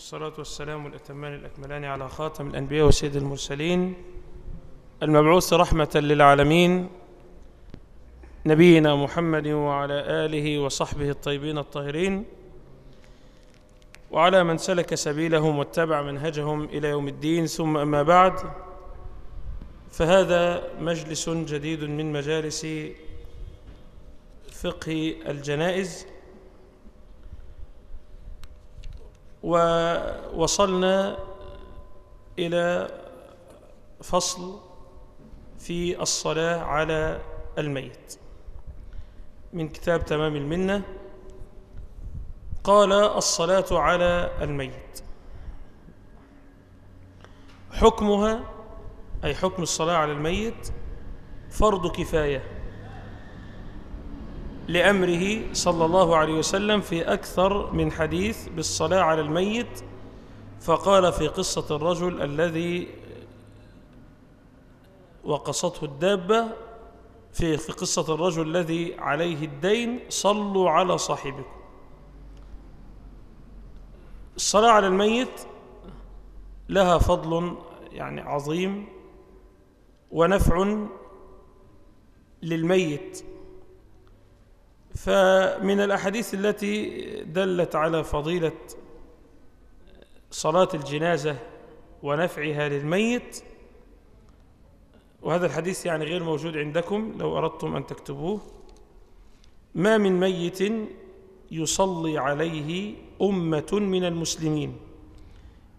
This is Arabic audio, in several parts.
والصلاة والسلام الأتمان الأكملان على خاتم الأنبياء وسيد المرسلين المبعوث رحمة للعالمين نبينا محمد وعلى آله وصحبه الطيبين الطاهرين وعلى من سلك سبيلهم واتبع منهجهم إلى يوم الدين ثم أما بعد فهذا مجلس جديد من مجالس فقه الجنائز. ووصلنا إلى فصل في الصلاة على الميت. من كتاب تمام المنة قال الصلاة على الميت. حكمها أي حكم الصلاة على الميت فرض كفاية. لأمره صلى الله عليه وسلم في أكثر من حديث بالصلاة على الميت فقال في قصة الرجل الذي وقصته الدابة في قصة الرجل الذي عليه الدين صلوا على صاحبكم الصلاة على الميت لها فضل يعني عظيم ونفع للميت. فمن الأحاديث التي دلت على فضيلة صلاة الجنازة ونفعها للميت وهذا الحديث يعني غير موجود عندكم لو أردتم أن تكتبوه. ما من ميت يصلي عليه أمة من المسلمين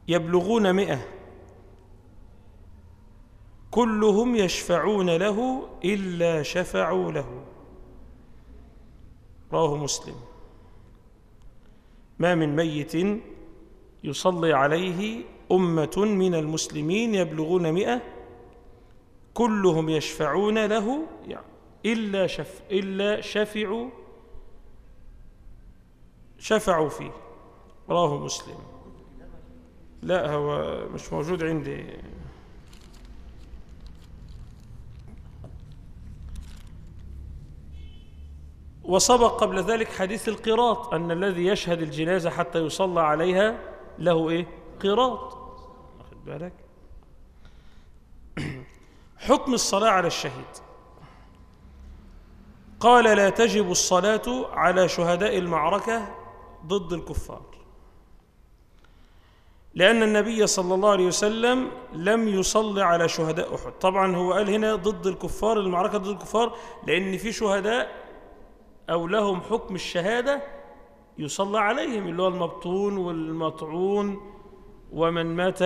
يبلغون مئة كلهم يشفعون له إلا شفعوا له. رواه مسلم. ما من ميت يصلي عليه أمة من المسلمين يبلغون مئة كلهم يشفعون له يعني إلا, شف إلا شفعوا شفعوا فيه. رواه مسلم. لا هو مش موجود عندي. وسبق قبل ذلك حديث القراط أن الذي يشهد الجنازة حتى يصلى عليها له إيه؟ قراط. واخد بالك؟ حكم الصلاة على الشهيد. قال لا تجب الصلاة على شهداء المعركة ضد الكفار. لأن النبي صلى الله عليه وسلم لم يصلي على شهداء أحد. طبعا هو قال هنا ضد الكفار المعركة ضد الكفار لأن في شهداء أو لهم حكم الشهادة يصلى عليهم اللي هو المبطون والمطعون ومن مات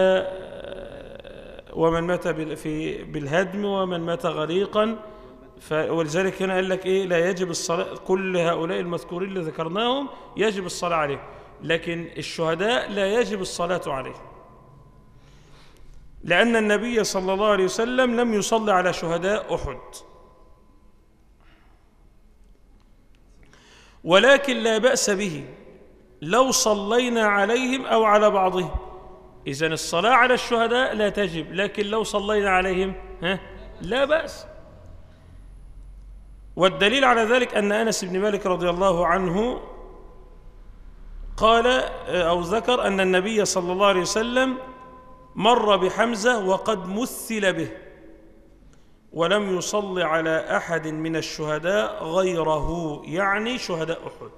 ومن مات في بالهدم ومن مات غريقا. ولذلك هنا قال لك إيه؟ لا يجب الصلاة كل هؤلاء المذكورين اللي ذكرناهم يجب الصلاة عليهم لكن الشهداء لا يجب الصلاة عليهم. لأن النبي صلى الله عليه وسلم لم يصلي على شهداء أحد. ولكن لا بأس به لو صلينا عليهم أو على بعضهم. إذن الصلاة على الشهداء لا تجب لكن لو صلينا عليهم ها لا بأس. والدليل على ذلك أن أنس بن مالك رضي الله عنه قال أو ذكر أن النبي صلى الله عليه وسلم مر بحمزة وقد مثل به. ولم يصل على أحد من الشهداء غيره يعني شهداء أحد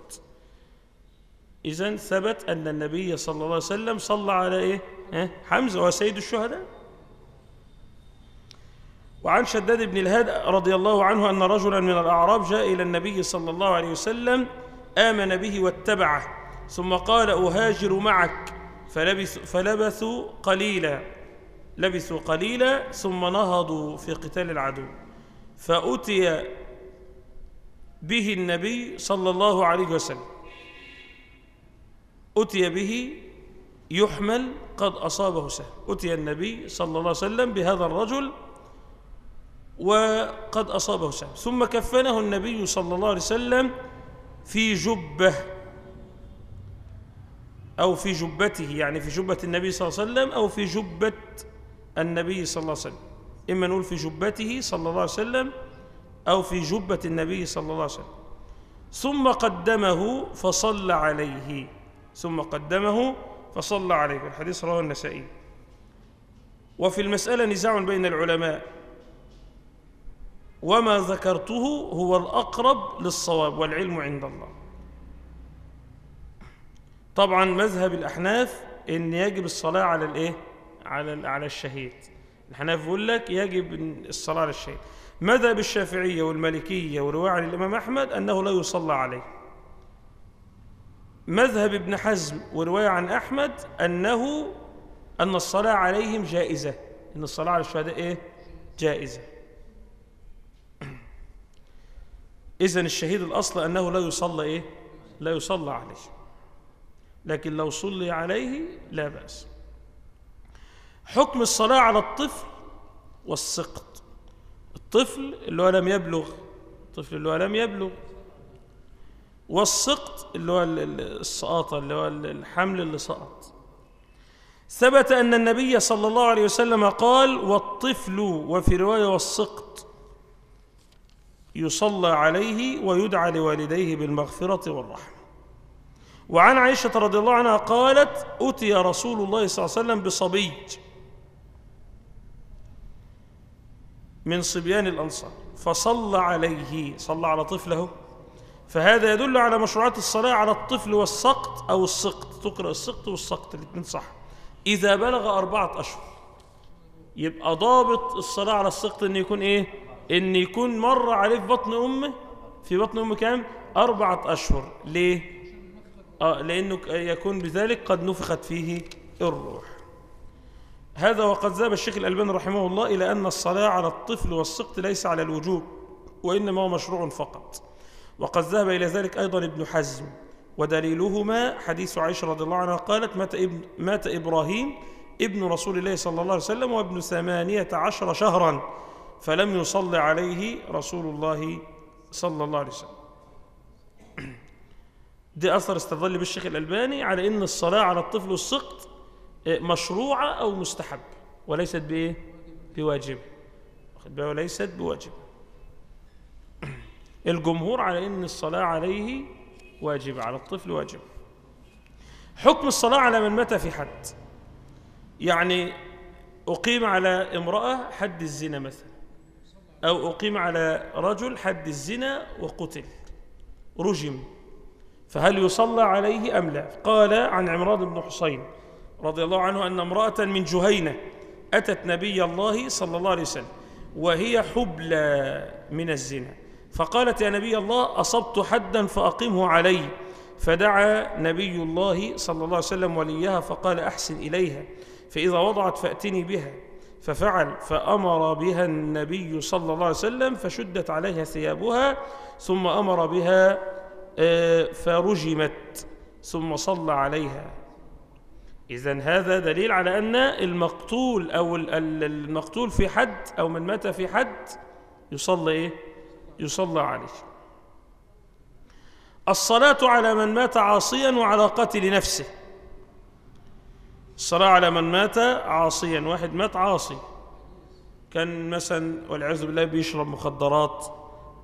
إذن ثبت أن النبي صلى الله عليه وسلم صلى على إيه؟ إيه؟ حمزة وهو سيد الشهداء وعن شداد بن الهاد رضي الله عنه أن رجلا من الأعراب جاء إلى النبي صلى الله عليه وسلم آمن به واتبعه ثم قال أهاجر معك فلبث فلبثوا قليلا لبثوا قليلا ثم نهضوا في قتال العدو. فأتي به النبي صلى الله عليه وسلم. أتي به يحمل قد أصابه سهم. أتي النبي صلى الله عليه وسلم بهذا الرجل وقد أصابه سهم. ثم كفنه النبي صلى الله عليه وسلم في جبة أو في جبته يعني في جبة النبي صلى الله عليه وسلم أو في جبة النبي صلى الله عليه وسلم. إما نقول في جبته صلى الله عليه وسلم أو في جبة النبي صلى الله عليه وسلم. ثم قدمه فصلى عليه. ثم قدمه فصلى عليه. والحديث رواه النسائي. وفي المسألة نزاع بين العلماء. وما ذكرته هو الأقرب للصواب والعلم عند الله. طبعا مذهب الأحناف إن يجب الصلاة على الإيه؟ على على الشهيد. الحناف بيقول لك يجب الصلاة على الشهيد. مذهب الشافعية والمالكية ورواية عن الإمام أحمد أنه لا يصلى عليه. مذهب ابن حزم ورواية عن أحمد أنه أن الصلاة عليهم جائزة. أن الصلاة على الشهداء إيه؟ جائزة. إذن الشهيد الأصل أنه لا يصلى إيه؟ لا يصلى عليه. لكن لو صلي عليه لا بأس. حكم الصلاة على الطفل والسقط. الطفل اللي هو لم يبلغ الطفل اللي هو لم يبلغ. والسقط اللي هو السقاطة اللي هو الحمل اللي سقط. ثبت أن النبي صلى الله عليه وسلم قال والطفل وفي رواية والسقط يصلى عليه ويدعى لوالديه بالمغفرة والرحمة. وعن عائشة رضي الله عنها قالت أتي رسول الله صلى الله عليه وسلم بصبي. من صبيان الأنصار فصلى عليه صلى على طفله فهذا يدل على مشروعات الصلاة على الطفل والسقط أو السقط تقرأ السقط والسقط الاثنين صح إذا بلغ أربعة أشهر يبقى ضابط الصلاة على السقط إن يكون إيه؟ إن يكون مر عليه في بطن أمه في بطن أمه كام؟ أربعة أشهر ليه؟ آه لأنه يكون بذلك قد نفخت فيه الروح هذا وقد ذهب الشيخ الألباني رحمه الله إلى أن الصلاة على الطفل والسقط ليس على الوجوب وإنما هو مشروع فقط. وقد ذهب إلى ذلك أيضا ابن حزم ودليلهما حديث عائشة رضي الله عنها قالت مات, ابن مات إبراهيم ابن رسول الله صلى الله عليه وسلم وابن ثمانية عشر شهرا فلم يصلي عليه رسول الله صلى الله عليه وسلم. دي أثر استدل بالشيخ الألباني على أن الصلاة على الطفل والسقط مشروعة أو مستحب. وليست بإيه؟ بواجب. وليست بواجب. الجمهور على أن الصلاة عليه واجبة على الطفل واجب. حكم الصلاة على من مات في حد. يعني أقيم على امرأة حد الزنا مثلا. أو أقيم على رجل حد الزنا وقتل. رجم. فهل يصلى عليه أم لا؟ قال عن عمران بن حسين رضي الله عنه أن امرأة من جهينة أتت نبي الله صلى الله عليه وسلم وهي حبلى من الزنا. فقالت يا نبي الله أصبت حدا فأقمه علي. فدعا نبي الله صلى الله عليه وسلم وليها فقال أحسن إليها فإذا وضعت فأتني بها. ففعل فأمر بها النبي صلى الله عليه وسلم فشدت عليها ثيابها ثم أمر بها فرجمت ثم صلى عليها. إذا هذا دليل على أن المقتول أو المقتول في حد أو من مات في حد يصلى إيه؟ يصلى عليه. الصلاة على من مات عاصيا وعلى قتل نفسه. الصلاة على من مات عاصيا واحد مات عاصي. كان مثلا والعياذ بالله بيشرب مخدرات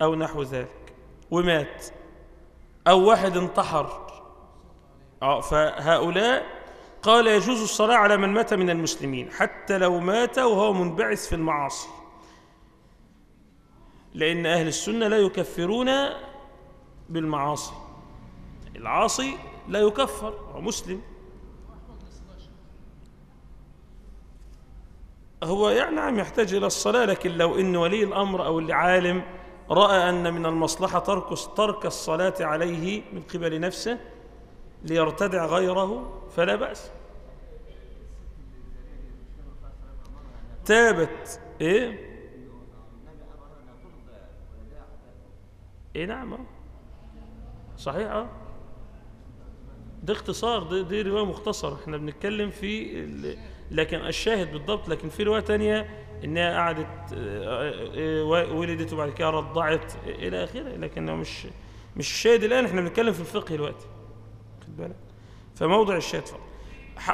أو نحو ذلك ومات. أو واحد انتحر. فهؤلاء قال يجوز الصلاة على من مات من المسلمين حتى لو مات وهو منبعث في المعاصي. لأن أهل السنة لا يكفرون بالمعاصي. العاصي لا يكفر هو مسلم. هو يعني نعم يحتاج إلى الصلاة لكن لو إن ولي الأمر أو اللي عالم رأى أن من المصلحة ترك ترك الصلاة عليه من قبل نفسه ليرتدع غيره فلا بأس. تابت إيه؟ إيه نعم صحيح آه. ده اختصار دي, دي رواية مختصرة. إحنا بنتكلم في لكن الشاهد بالضبط لكن في رواية تانية إنها قعدت ولدت وبعد كده رضعت إلى آخره لكنه مش مش الشاهد الآن. إحنا بنتكلم في الفقه دلوقتي. بالك. فموضع فقط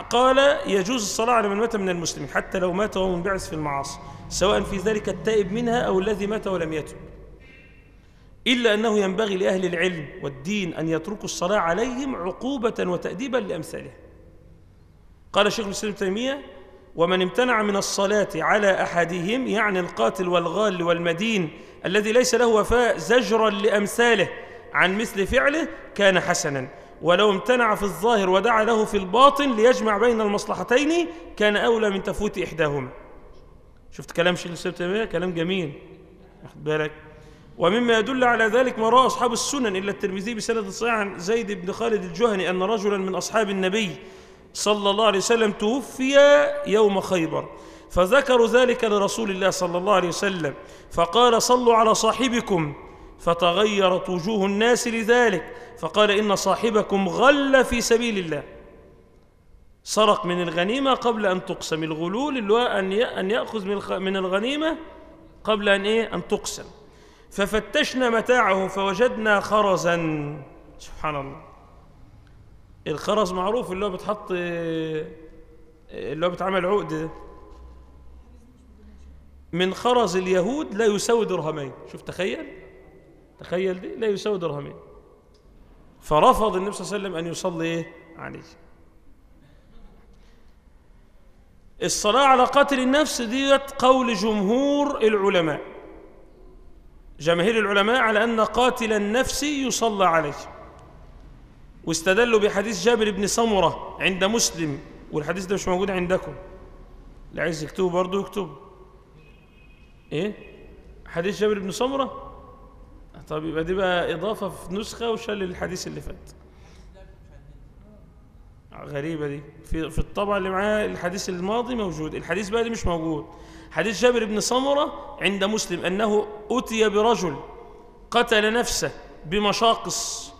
قال يجوز الصلاة على من مات من المسلمين حتى لو مات وهو منبعث في المعاصي سواء في ذلك التائب منها أو الذي مات ولم يتب. إلا أنه ينبغي لأهل العلم والدين أن يتركوا الصلاة عليهم عقوبة وتأديبا لأمثالهم قال شيخ الإسلام تيمية ومن امتنع من الصلاة على أحدهم يعني القاتل والغال والمدين الذي ليس له وفاء زجرا لأمثاله عن مثل فعله كان حسنا. ولو امتنع في الظاهر ودعا له في الباطن ليجمع بين المصلحتين كان أولى من تفوت إحداهما. شفت كلام شيخ الإسلام كلام جميل. واخد بالك؟ ومما يدل على ذلك ما روى أصحاب السنن إلا الترمذي بسند صحيح عن زيد بن خالد الجهني أن رجلا من أصحاب النبي صلى الله عليه وسلم توفي يوم خيبر. فذكروا ذلك لرسول الله صلى الله عليه وسلم. فقال صلوا على صاحبكم. فتغيرت وجوه الناس لذلك. فقال إن صاحبكم غل في سبيل الله. سرق من الغنيمة قبل أن تقسم. الغلول اللي هو أن يأخذ من الغنيمة قبل أن, إيه؟ أن تقسم. ففتشنا متاعه فوجدنا خرزا. سبحان الله. الخرز معروف اللي هو بتحط اللي هو بتعمل عقد. من خرز اليهود لا يساوي درهمين. شوف تخيل. تخيل دي لا يساوي درهمين. فرفض النبي صلى الله عليه وسلم أن يصلي إيه؟ عليه. الصلاة على قتل النفس ديت قول جمهور العلماء. جماهير العلماء على أن قاتل النفس يصلى عليه. واستدلوا بحديث جابر بن سمرة عند مسلم والحديث ده مش موجود عندكم. اللي عايز يكتبه برضه يكتبه. إيه؟ حديث جابر بن سمرة؟ طب يبقى دي بقى إضافة في نسخة وشل الحديث اللي فات. غريبة دي. في, في الطبعة اللي معاه الحديث الماضي موجود. الحديث بقى دي مش موجود. حديث جابر بن سمرة عند مسلم أنه أتي برجل قتل نفسه بمشاقص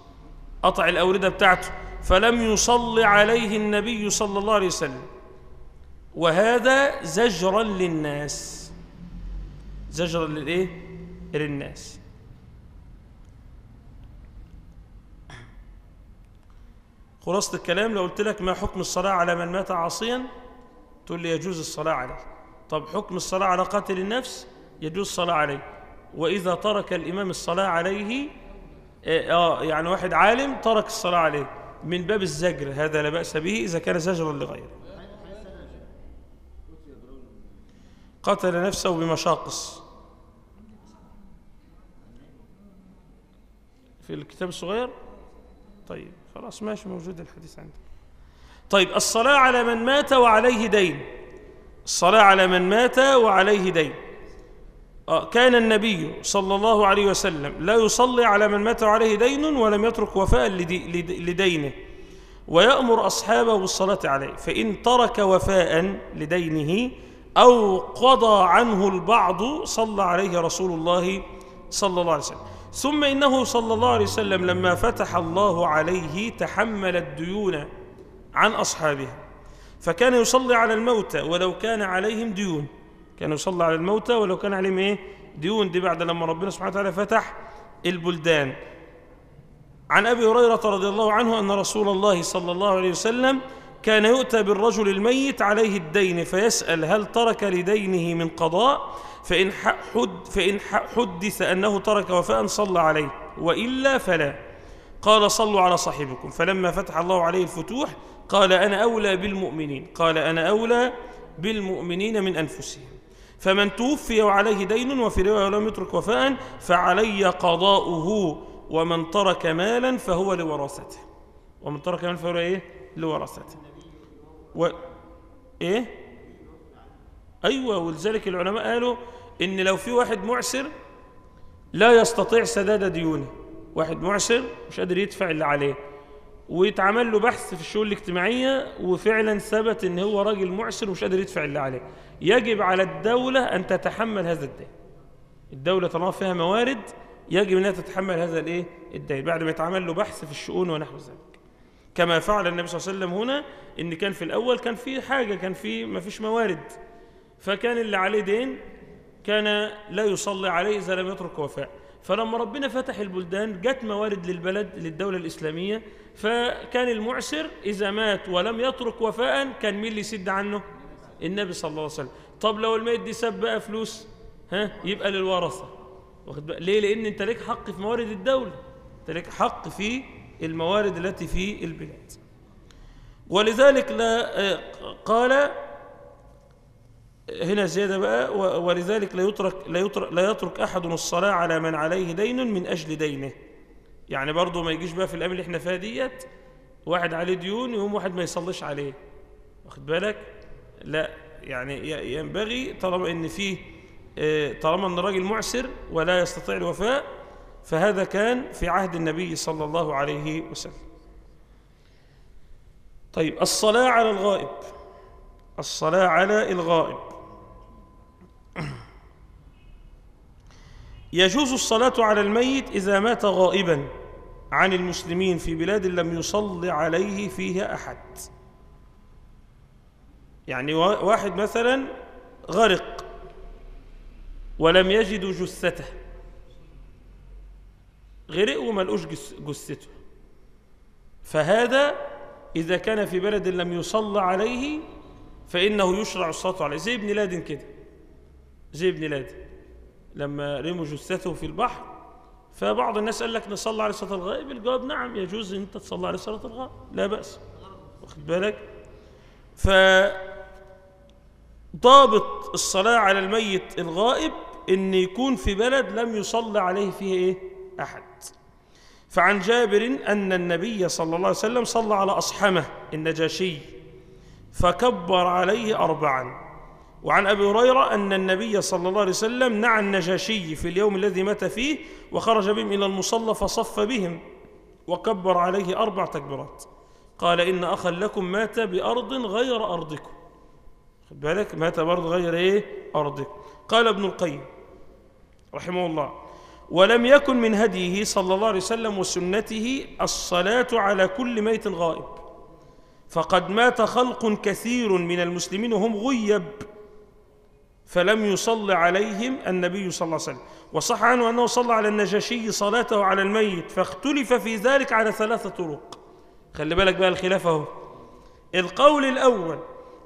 قطع الأوردة بتاعته فلم يصل عليه النبي صلى الله عليه وسلم. وهذا زجرا للناس. زجرا للإيه؟ للناس. خلاصة الكلام لو قلت لك ما حكم الصلاة على من مات عاصيا؟ تقول لي يجوز الصلاة عليه. طب حكم الصلاة على قاتل النفس؟ يجوز الصلاة عليه. وإذا ترك الإمام الصلاة عليه آه يعني واحد عالم ترك الصلاة عليه. من باب الزجر هذا لا بأس به إذا كان زجرا لغيره. قتل نفسه بمشاقص. في الكتاب الصغير؟ طيب. خلاص ماشي موجود الحديث عندك طيب الصلاة على من مات وعليه دين. الصلاة على من مات وعليه دين. كان النبي صلى الله عليه وسلم لا يصلي على من مات عليه دين ولم يترك وفاء لدينه ويأمر أصحابه بالصلاة عليه. فإن ترك وفاء لدينه أو قضى عنه البعض صلى عليه رسول الله صلى الله عليه وسلم. ثم إنه صلى الله عليه وسلم لما فتح الله عليه تحمل الديون عن أصحابه. فكان يصلي على الموتى ولو كان عليهم ديون. كان يصلي على الموتى ولو كان عليهم إيه؟ ديون. دي بعد لما ربنا سبحانه وتعالى فتح البلدان. عن أبي هريرة رضي الله عنه أن رسول الله صلى الله عليه وسلم كان يؤتى بالرجل الميت عليه الدين فيسأل هل ترك لدينه من قضاء؟ فإن حد فإن حدث أنه ترك وفاء صلى عليه وإلا فلا. قال صلوا على صاحبكم. فلما فتح الله عليه الفتوح قال أنا أولى بالمؤمنين. قال أنا أولى بالمؤمنين من أنفسهم. فمن توفي وعليه دين وفي رواية ولم يترك وفاء فعلي قضاؤه ومن ترك مالا فهو لورثته ومن ترك مالا فهو إيه؟ لورثته و... إيه؟ أيوة ولذلك العلماء قالوا إن لو في واحد معسر لا يستطيع سداد ديونه. واحد معسر مش قادر يدفع اللي عليه. ويتعمل له بحث في الشؤون الاجتماعية وفعلا ثبت إن هو راجل معسر ومش قادر يدفع اللي عليه. يجب على الدولة أن تتحمل هذا الدين. الدولة طالما فيها موارد يجب أنها تتحمل هذا الإيه؟ الدين. بعد ما يتعمل له بحث في الشؤون ونحو ذلك. كما فعل النبي صلى الله عليه وسلم هنا إن كان في الأول كان في حاجة كان في ما فيش موارد. فكان اللي عليه دين كان لا يصلي عليه إذا لم يترك وفاء. فلما ربنا فتح البلدان جت موارد للبلد للدولة الإسلامية فكان المعسر إذا مات ولم يترك وفاء كان مين اللي يسد عنه؟ النبي صلى الله عليه وسلم. طب لو الميت دي ساب بقى فلوس ها يبقى للورثة. واخد بقى؟ ليه؟ لأن أنت لك حق في موارد الدولة. أنت لك حق في الموارد التي في البلاد. ولذلك لا قال هنا زيادة بقى ولذلك لا يترك, لا, يترك, لا يترك أحد الصلاة على من عليه دين من أجل دينه. يعني برضه ما يجيش بقى في الأيام اللي إحنا فيها ديت واحد عليه ديون يقوم واحد ما يصليش عليه. واخد بالك؟ لا يعني ينبغي طالما إن فيه آه، طالما إن الراجل معسر ولا يستطيع الوفاء فهذا كان في عهد النبي صلى الله عليه وسلم. طيب الصلاة على الغائب. الصلاة على الغائب. يجوز الصلاة على الميت إذا مات غائبا عن المسلمين في بلاد لم يصل عليه فيها أحد. يعني وا- واحد مثلا غرق ولم يجدوا جثته. غرق وما لقوش جثته. فهذا إذا كان في بلد لم يصلى عليه فإنه يشرع الصلاة عليه. زي ابن لادن كده. زي ابن لادن. لما رموا جثته في البحر فبعض الناس قال لك نصلي على صلاة الغائب الجواب نعم يجوز إن أنت تصلي على صلاة الغائب لا بأس. واخد بالك؟ ف ضابط الصلاة على الميت الغائب إن يكون في بلد لم يصلى عليه فيه إيه؟ أحد. فعن جابر أن النبي صلى الله عليه وسلم صلى على أصحمه النجاشي فكبر عليه اربعا. وعن أبي هريرة أن النبي صلى الله عليه وسلم نعى النجاشي في اليوم الذي مات فيه وخرج بهم إلى المصلى فصف بهم وكبر عليه أربع تكبيرات. قال إن أخا لكم مات بأرض غير أرضكم. خد بالك مات بأرض غير إيه؟ ارضكم قال ابن القيم رحمه الله ولم يكن من هديه صلى الله عليه وسلم وسنته الصلاة على كل ميت غائب. فقد مات خلق كثير من المسلمين وهم غيب. فلم يصل عليهم النبي صلى الله عليه وسلم. وصح عنه أنه صلى على النجاشي صلاته على الميت فاختلف في ذلك على ثلاثة طرق. خلي بالك بقى الخلاف أهو. القول الأول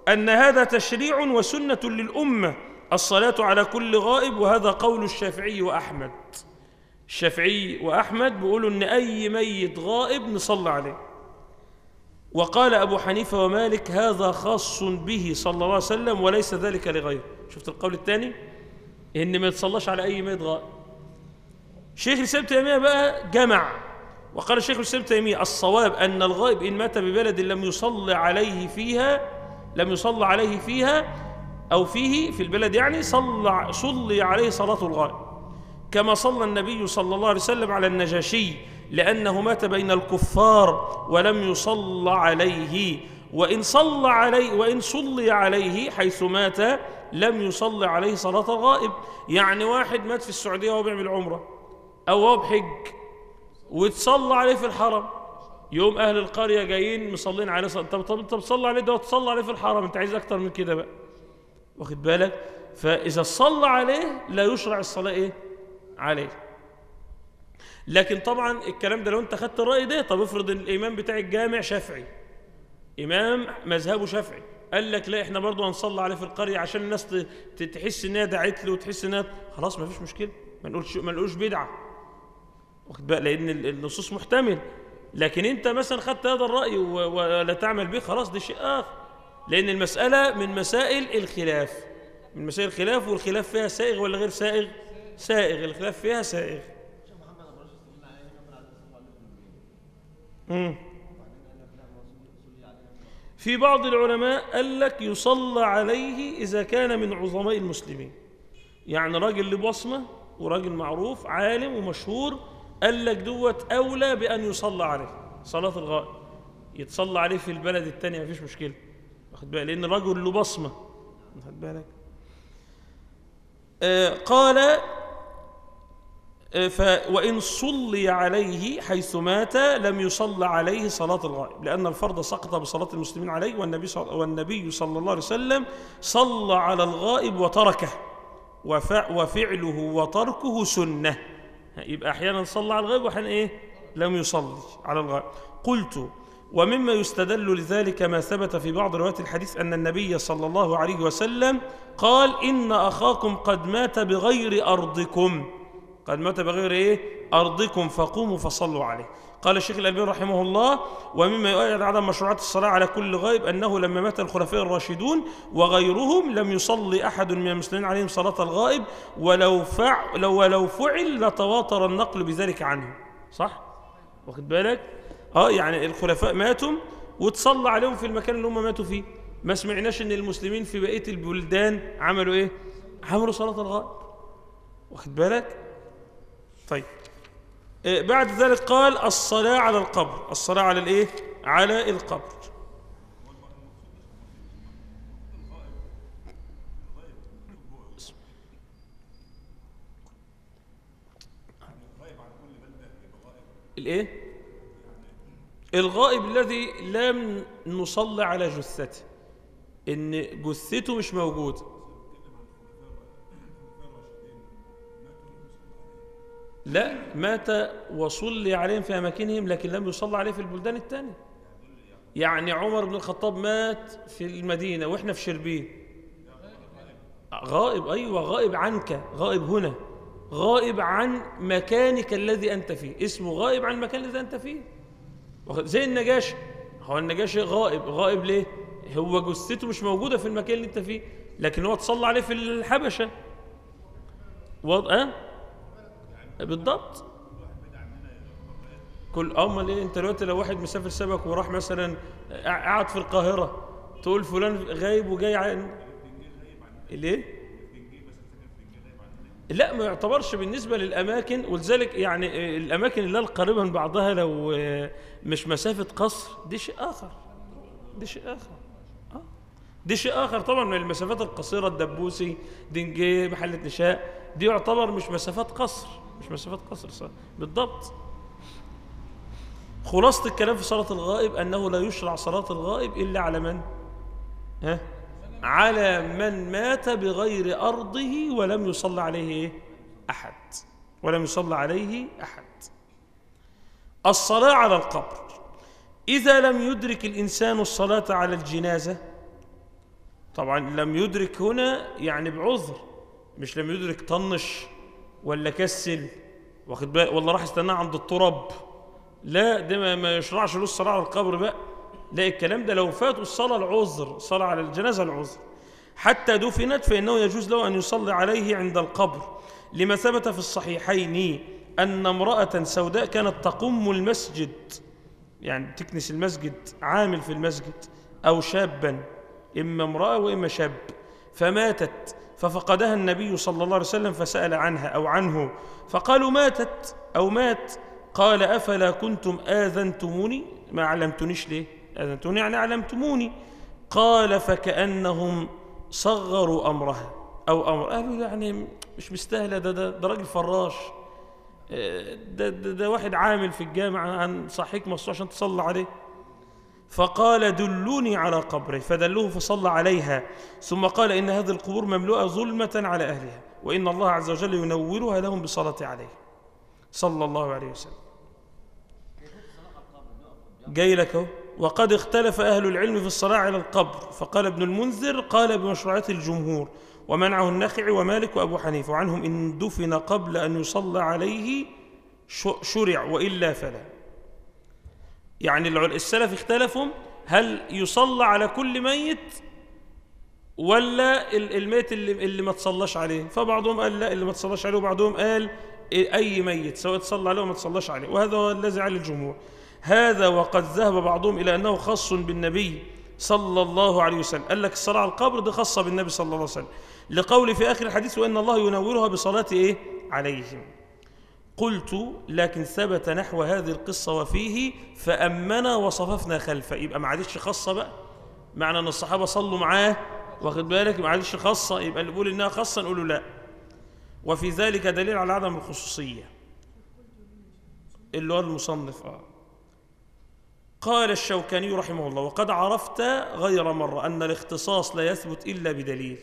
أن هذا تشريع وسنة للأمة الصلاة على كل غائب وهذا قول الشافعي وأحمد. الشافعي وأحمد بيقولوا أن أي ميت غائب نصلي عليه. وقال أبو حنيفة ومالك هذا خاص به صلى الله عليه وسلم وليس ذلك لغيره. شفت القول الثاني؟ إن ما يتصلاش على أي ميت غائب شيخ الإسلام تيمية بقى جمع. وقال الشيخ الإسلام تيمية الصواب أن الغائب إن مات ببلد لم يصلى عليه فيها لم يصلى عليه فيها أو فيه في البلد يعني صلى صلي عليه صلاة الغائب. كما صلى النبي صلى الله عليه وسلم على النجاشي. لأنه مات بين الكفار ولم يصلى عليه. وإن صلى عليه وإن صلي عليه حيث مات لم يصلي عليه صلاة الغائب. يعني واحد مات في السعودية وهو بيعمل عمرة. أو هو بحج. وتصلى عليه في الحرم. يوم أهل القرية جايين مصلين عليه صلاة. طب طب أنت بتصلي عليه ده وتصلى عليه في الحرم. أنت عايز أكتر من كده بقى. واخد بالك؟ فإذا صلى عليه لا يشرع الصلاة إيه؟ عليه. لكن طبعا الكلام ده لو انت خدت الرأي ده طب افرض ان الإمام بتاع الجامع شافعي. إمام مذهبه شافعي. قال لك لا إحنا برضه هنصلي عليه في القرية عشان الناس تحس انها دعت له وتحس انها خلاص ما فيش مشكلة. ما نقولش ما نقولش بدعة. واخد بقى؟ ال- النصوص محتمل. لكن أنت مثلا خدت هذا الرأي و- ولا تعمل به خلاص ده شيء آخر. لأن المسألة من مسائل الخلاف. من مسائل الخلاف والخلاف فيها سائغ ولا غير سائغ؟ سائغ. الخلاف فيها سائغ. في بعض العلماء قال لك يصلى عليه إذا كان من عظماء المسلمين. يعني راجل له بصمة وراجل معروف عالم ومشهور قال لك دوت أولى بأن يصلى عليه. صلاة الغائب. يتصلى عليه في البلد الثانية مفيش مشكلة. واخد بالك؟ لأن الرجل له بصمة. واخد بالك؟ آه قال ف وإن صلي عليه حيث مات لم يصلى عليه صلاة الغائب لأن الفرض سقط بصلاة المسلمين عليه والنبي صل والنبي صلى الله عليه وسلم صلى على الغائب وتركه وف وفعله وتركه سنة. يبقى أحيانا صلى على الغائب وأحيانا إيه؟ لم يصلي على الغائب. قلت ومما يستدل لذلك ما ثبت في بعض روايات الحديث أن النبي صلى الله عليه وسلم قال إن أخاكم قد مات بغير أرضكم. قد مات بغير إيه؟ أرضكم فقوموا فصلوا عليه. قال الشيخ الألباني رحمه الله ومما يؤيد عدم مشروعات الصلاة على كل غائب أنه لما مات الخلفاء الراشدون وغيرهم لم يصلي أحد من المسلمين عليهم صلاة الغائب ولو فعل لو ولو فعل لتواتر النقل بذلك عنه. صح؟ واخد بالك؟ آه يعني الخلفاء ماتوا وتصلى عليهم في المكان اللي هم ماتوا فيه. ما سمعناش إن المسلمين في بقية البلدان عملوا إيه؟ عملوا صلاة الغائب. واخد بالك؟ طيب. إيه بعد ذلك قال الصلاة على القبر. الصلاة على الإيه؟ على القبر. الإيه؟ الغائب الذي لم نصلي على جثته إن جثته مش موجودة. لا مات وصلي عليهم في أماكنهم لكن لم يصلى عليه في البلدان الثانية يعني عمر بن الخطاب مات في المدينة وإحنا في شربين. غائب أيوه غائب عنك غائب هنا. غائب عن مكانك الذي أنت فيه. اسمه غائب عن المكان الذي أنت فيه. زي النجاشي. هو النجاشي غائب. غائب ليه؟ هو جثته مش موجودة في المكان اللي أنت فيه لكن هو تصلى عليه في الحبشة. وضع أه؟ بالضبط. كل امال إيه أنت دلوقتي لو واحد مسافر سبك وراح مثلا قاعد في القاهرة تقول فلان غايب وجاي عن ليه؟ لا ما يعتبرش بالنسبة للأماكن ولذلك يعني الأماكن اللي القريبة من بعضها لو مش مسافة قصر دي شيء آخر. دي شيء آخر. آه. دي شيء آخر. طبعا من المسافات القصيرة الدبوسي دنجي محلة نشاء دي يعتبر مش مسافات قصر. مش مسافات قصر صح؟ بالضبط. خلاصة الكلام في صلاة الغائب أنه لا يشرع صلاة الغائب إلا على من؟ ها؟ على من مات بغير أرضه ولم يصلى عليه أحد. ولم يصلى عليه أحد. الصلاة على القبر. إذا لم يدرك الإنسان الصلاة على الجنازة طبعا لم يدرك هنا يعني بعذر مش لم يدرك طنش ولا كسل؟ واخد بالك ولا راح يستناه عند التراب. لا ده ما يشرعش له الصلاة على القبر بقى. لا الكلام ده لو فات الصلاة العذر الصلاة على الجنازة العذر. حتى دفنت فإنه يجوز له أن يصلي عليه عند القبر. لما ثبت في الصحيحين أن امرأة سوداء كانت تقم المسجد يعني تكنس المسجد عامل في المسجد أو شابا إما امرأة وإما شاب. فماتت. ففقدها النبي صلى الله عليه وسلم فسأل عنها أو عنه. فقالوا ماتت أو مات. قال أفلا كنتم آذنتموني؟ ما علمتنيش ليه؟ آذنتوني يعني علمتموني. قال فكأنهم صغروا أمرها أو أمر. قالوا يعني مش مستاهلة ده ده, ده راجل فراش. ده, ده, ده واحد عامل في الجامعة عن صحيك مصر عشان تصلى عليه. فقال دلوني على قبره فدلوه فصلى عليها. ثم قال إن هذه القبور مملوءة ظلمة على أهلها وإن الله عز وجل ينورها لهم بالصلاة عليه. صلى الله عليه وسلم. جاي لك أهو. وقد اختلف أهل العلم في الصلاة على القبر. فقال ابن المنذر قال بمشروعية الجمهور ومنعه النخعي ومالك وأبو حنيفة وعنهم إن دفن قبل أن يصلى عليه شرع وإلا فلا. يعني السلف اختلفوا هل يصلى على كل ميت ولا الميت اللي, اللي ما تصلاش عليه. فبعضهم قال لا اللي ما تصلاش عليه. وبعضهم قال أي ميت سواء تصلى عليه وما تصلاش عليه. وهذا هو الذي على الجمهور. هذا وقد ذهب بعضهم إلى أنه خاص بالنبي صلى الله عليه وسلم. قال لك الصلاة على القبر دي خاصة بالنبي صلى الله عليه وسلم. لقول في آخر الحديث وإن الله ينورها بصلاة إيه؟ عليهم. قلت لكن ثبت نحو هذه القصة وفيه فأمنا وصففنا خلفه. يبقى ما عادش خاصة بقى معنى أن الصحابة صلوا معاه واخد بالك؟ ما عادش خاصة يبقى اللي بيقول إنها خاصة نقول له لا. وفي ذلك دليل على عدم الخصوصية. اللي هو المصنف آه. قال الشوكاني رحمه الله وقد عرفت غير مرة أن الاختصاص لا يثبت إلا بدليل.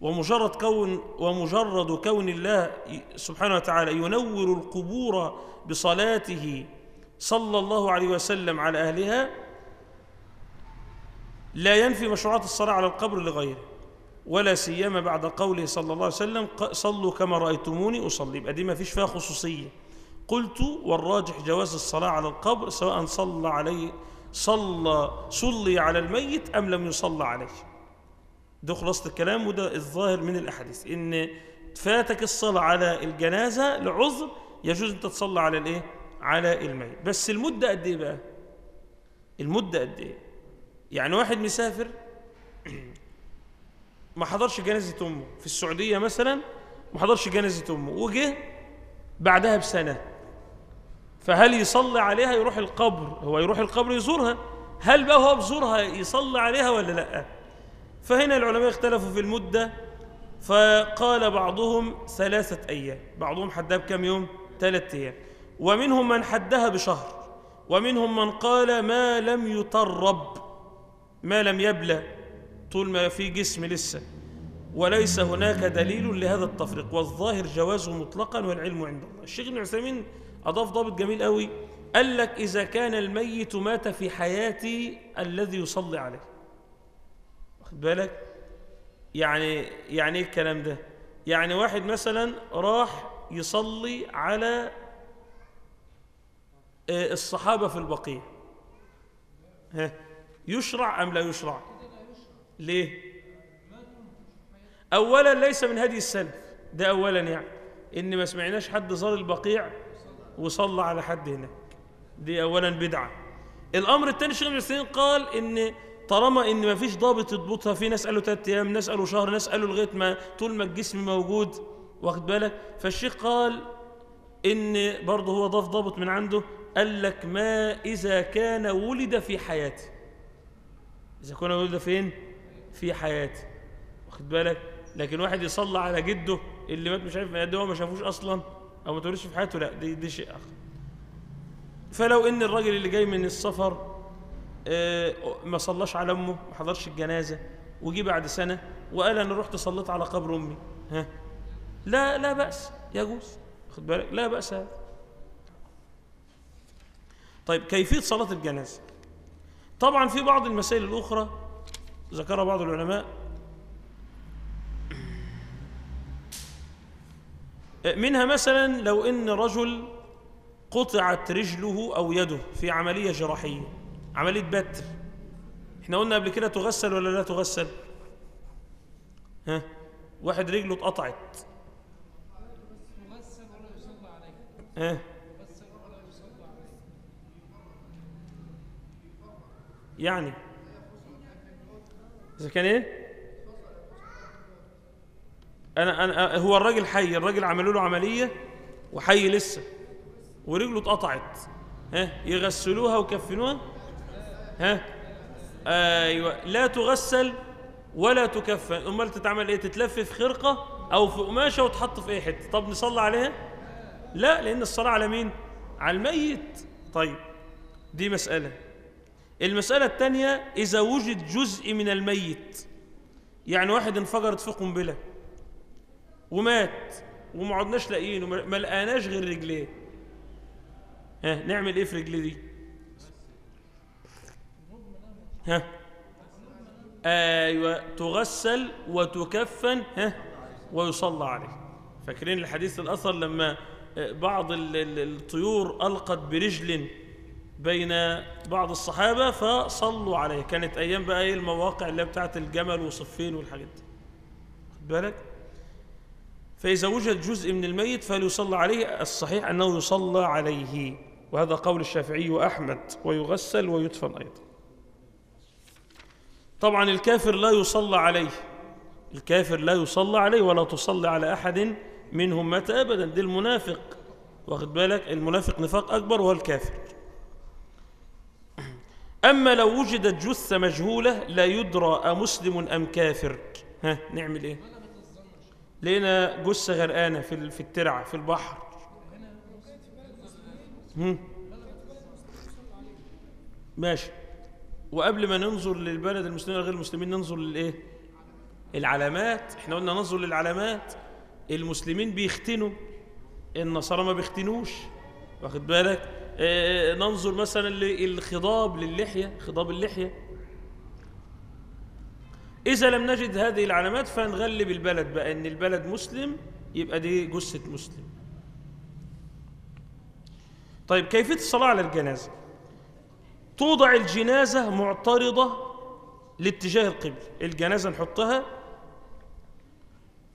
ومجرد كون ومجرد كون الله سبحانه وتعالى ينور القبور بصلاته صلى الله عليه وسلم على أهلها لا ينفي مشروعات الصلاة على القبر لغيره ولا سيما بعد قوله صلى الله عليه وسلم صلوا كما رأيتموني أصلي. يبقى دي ما فيش فيها خصوصية. قلت والراجح جواز الصلاة على القبر سواء صلى عليه صلى صلي على الميت أم لم يصلى عليه. ده خلاصة الكلام وده الظاهر من الأحاديث إن فاتك الصلاة على الجنازة لعذر يجوز أنت تصلى على الإيه؟ على الميت بس المدة قد إيه بقى؟ المدة قد إيه؟ يعني واحد مسافر ما حضرش جنازة أمه في السعودية مثلا ما حضرش جنازة أمه وجه بعدها بسنة فهل يصلي عليها يروح القبر هو يروح القبر يزورها هل بقى هو بزورها يصلي عليها ولا لأ فهنا العلماء اختلفوا في المدة فقال بعضهم ثلاثة أيام. بعضهم حدها بكم يوم؟ ثلاثة أيام. ومنهم من حدها بشهر. ومنهم من قال ما لم يطرب ما لم يبلى طول ما في جسم لسه. وليس هناك دليل لهذا التفريق والظاهر جوازه مطلقا والعلم عند الله. الشيخ ابن أضاف ضابط جميل قوي قال لك إذا كان الميت مات في حياتي الذي يصلي عليه. بالك؟ يعني يعني إيه الكلام ده؟ يعني واحد مثلا راح يصلي على آه، الصحابة في البقيع. ها يشرع أم لا يشرع؟ ليه؟ أولا ليس من هدي السلف. ده أولا يعني. إن ما سمعناش حد زار البقيع وصلى على حد هناك. دي أولا بدعة. الأمر الثاني الشيخ ابن قال إن طالما إن ما فيش ضابط يضبطها في ناس قالوا ثلاث أيام ناس قالوا شهر ناس قالوا لغاية ما طول ما الجسم موجود. واخد بالك؟ فالشيخ قال إن برضه هو ضاف ضابط من عنده قال لك ما إذا كان ولد في حياته. إذا كان ولد فين؟ في حياته. واخد بالك؟ لكن واحد يصلى على جده اللي مات مش عارف من قد إيه هو ما شافوش أصلا أو ما تقولش في حياته لا دي, دي شيء آخر. فلو إن الراجل اللي جاي من السفر ما صلاش على أمه ما حضرش الجنازة. وجي بعد سنة وقال أنا رحت صليت على قبر أمي. ها؟ لا لا بأس. يجوز خد بالك لا بأس هذا. طيب كيفية صلاة الجنازة؟ طبعا في بعض المسائل الأخرى ذكرها بعض العلماء. منها مثلا لو إن رجل قطعت رجله أو يده في عملية جراحية. عملية بتر إحنا قلنا قبل كده تغسل ولا لا تغسل؟ ها؟ واحد رجله اتقطعت. ها؟ يعني. إذا كان إيه؟ أنا أنا هو الراجل حي الراجل عملوا له عملية وحي لسه. ورجله اتقطعت. ها؟ يغسلوها ويكفنوها. ها؟ أيوه. لا تغسل ولا تكفن. أمال تتعمل إيه؟ تتلف في خرقة أو في قماشة وتحط في أي حتة. طب نصلي عليها؟ لا لأن الصلاة على مين؟ على الميت. طيب دي مسألة. المسألة الثانية إذا وجد جزء من الميت يعني واحد انفجرت فيه قنبلة ومات وما عدناش لاقيينه ما لقيناش غير رجليه. ها نعمل إيه في رجليه دي؟ ها. أيوه تغسل وتكفن ها ويصلى عليه. فاكرين الحديث الاثر لما بعض ال- ال- الطيور ألقت برجل بين بعض الصحابة فصلوا عليه. كانت أيام بقى إيه المواقع اللي بتاعت الجمل وصفين والحاجات دي. بالك؟ فإذا وجد جزء من الميت فليصلى عليه. الصحيح أنه يصلى عليه. وهذا قول الشافعي وأحمد. ويغسل ويدفن أيضا. طبعا الكافر لا يصلى عليه. الكافر لا يصلى عليه ولا تصلى على أحد منهم مات أبدا. دي المنافق. واخد بالك؟ المنافق نفاق أكبر وهو الكافر. أما لو وجدت جثة مجهولة لا يدرى أمسلم أم كافر. ها نعمل إيه؟ لقينا جثة غرقانة في في الترعة في البحر. ماشي. وقبل ما ننظر للبلد المسلمين غير المسلمين ننظر للإيه؟ العلامات. إحنا قلنا ننظر للعلامات. المسلمين بيختنوا. النصارى ما بيختنوش. واخد بالك؟ آه ننظر مثلا للخضاب للحية. خضاب اللحية. إذا لم نجد هذه العلامات فنغلب البلد بقى. إن البلد مسلم يبقى دي جثة مسلم. طيب كيفية الصلاة على الجنازة؟ توضع الجنازة معترضة لاتجاه القبل الجنازة نحطها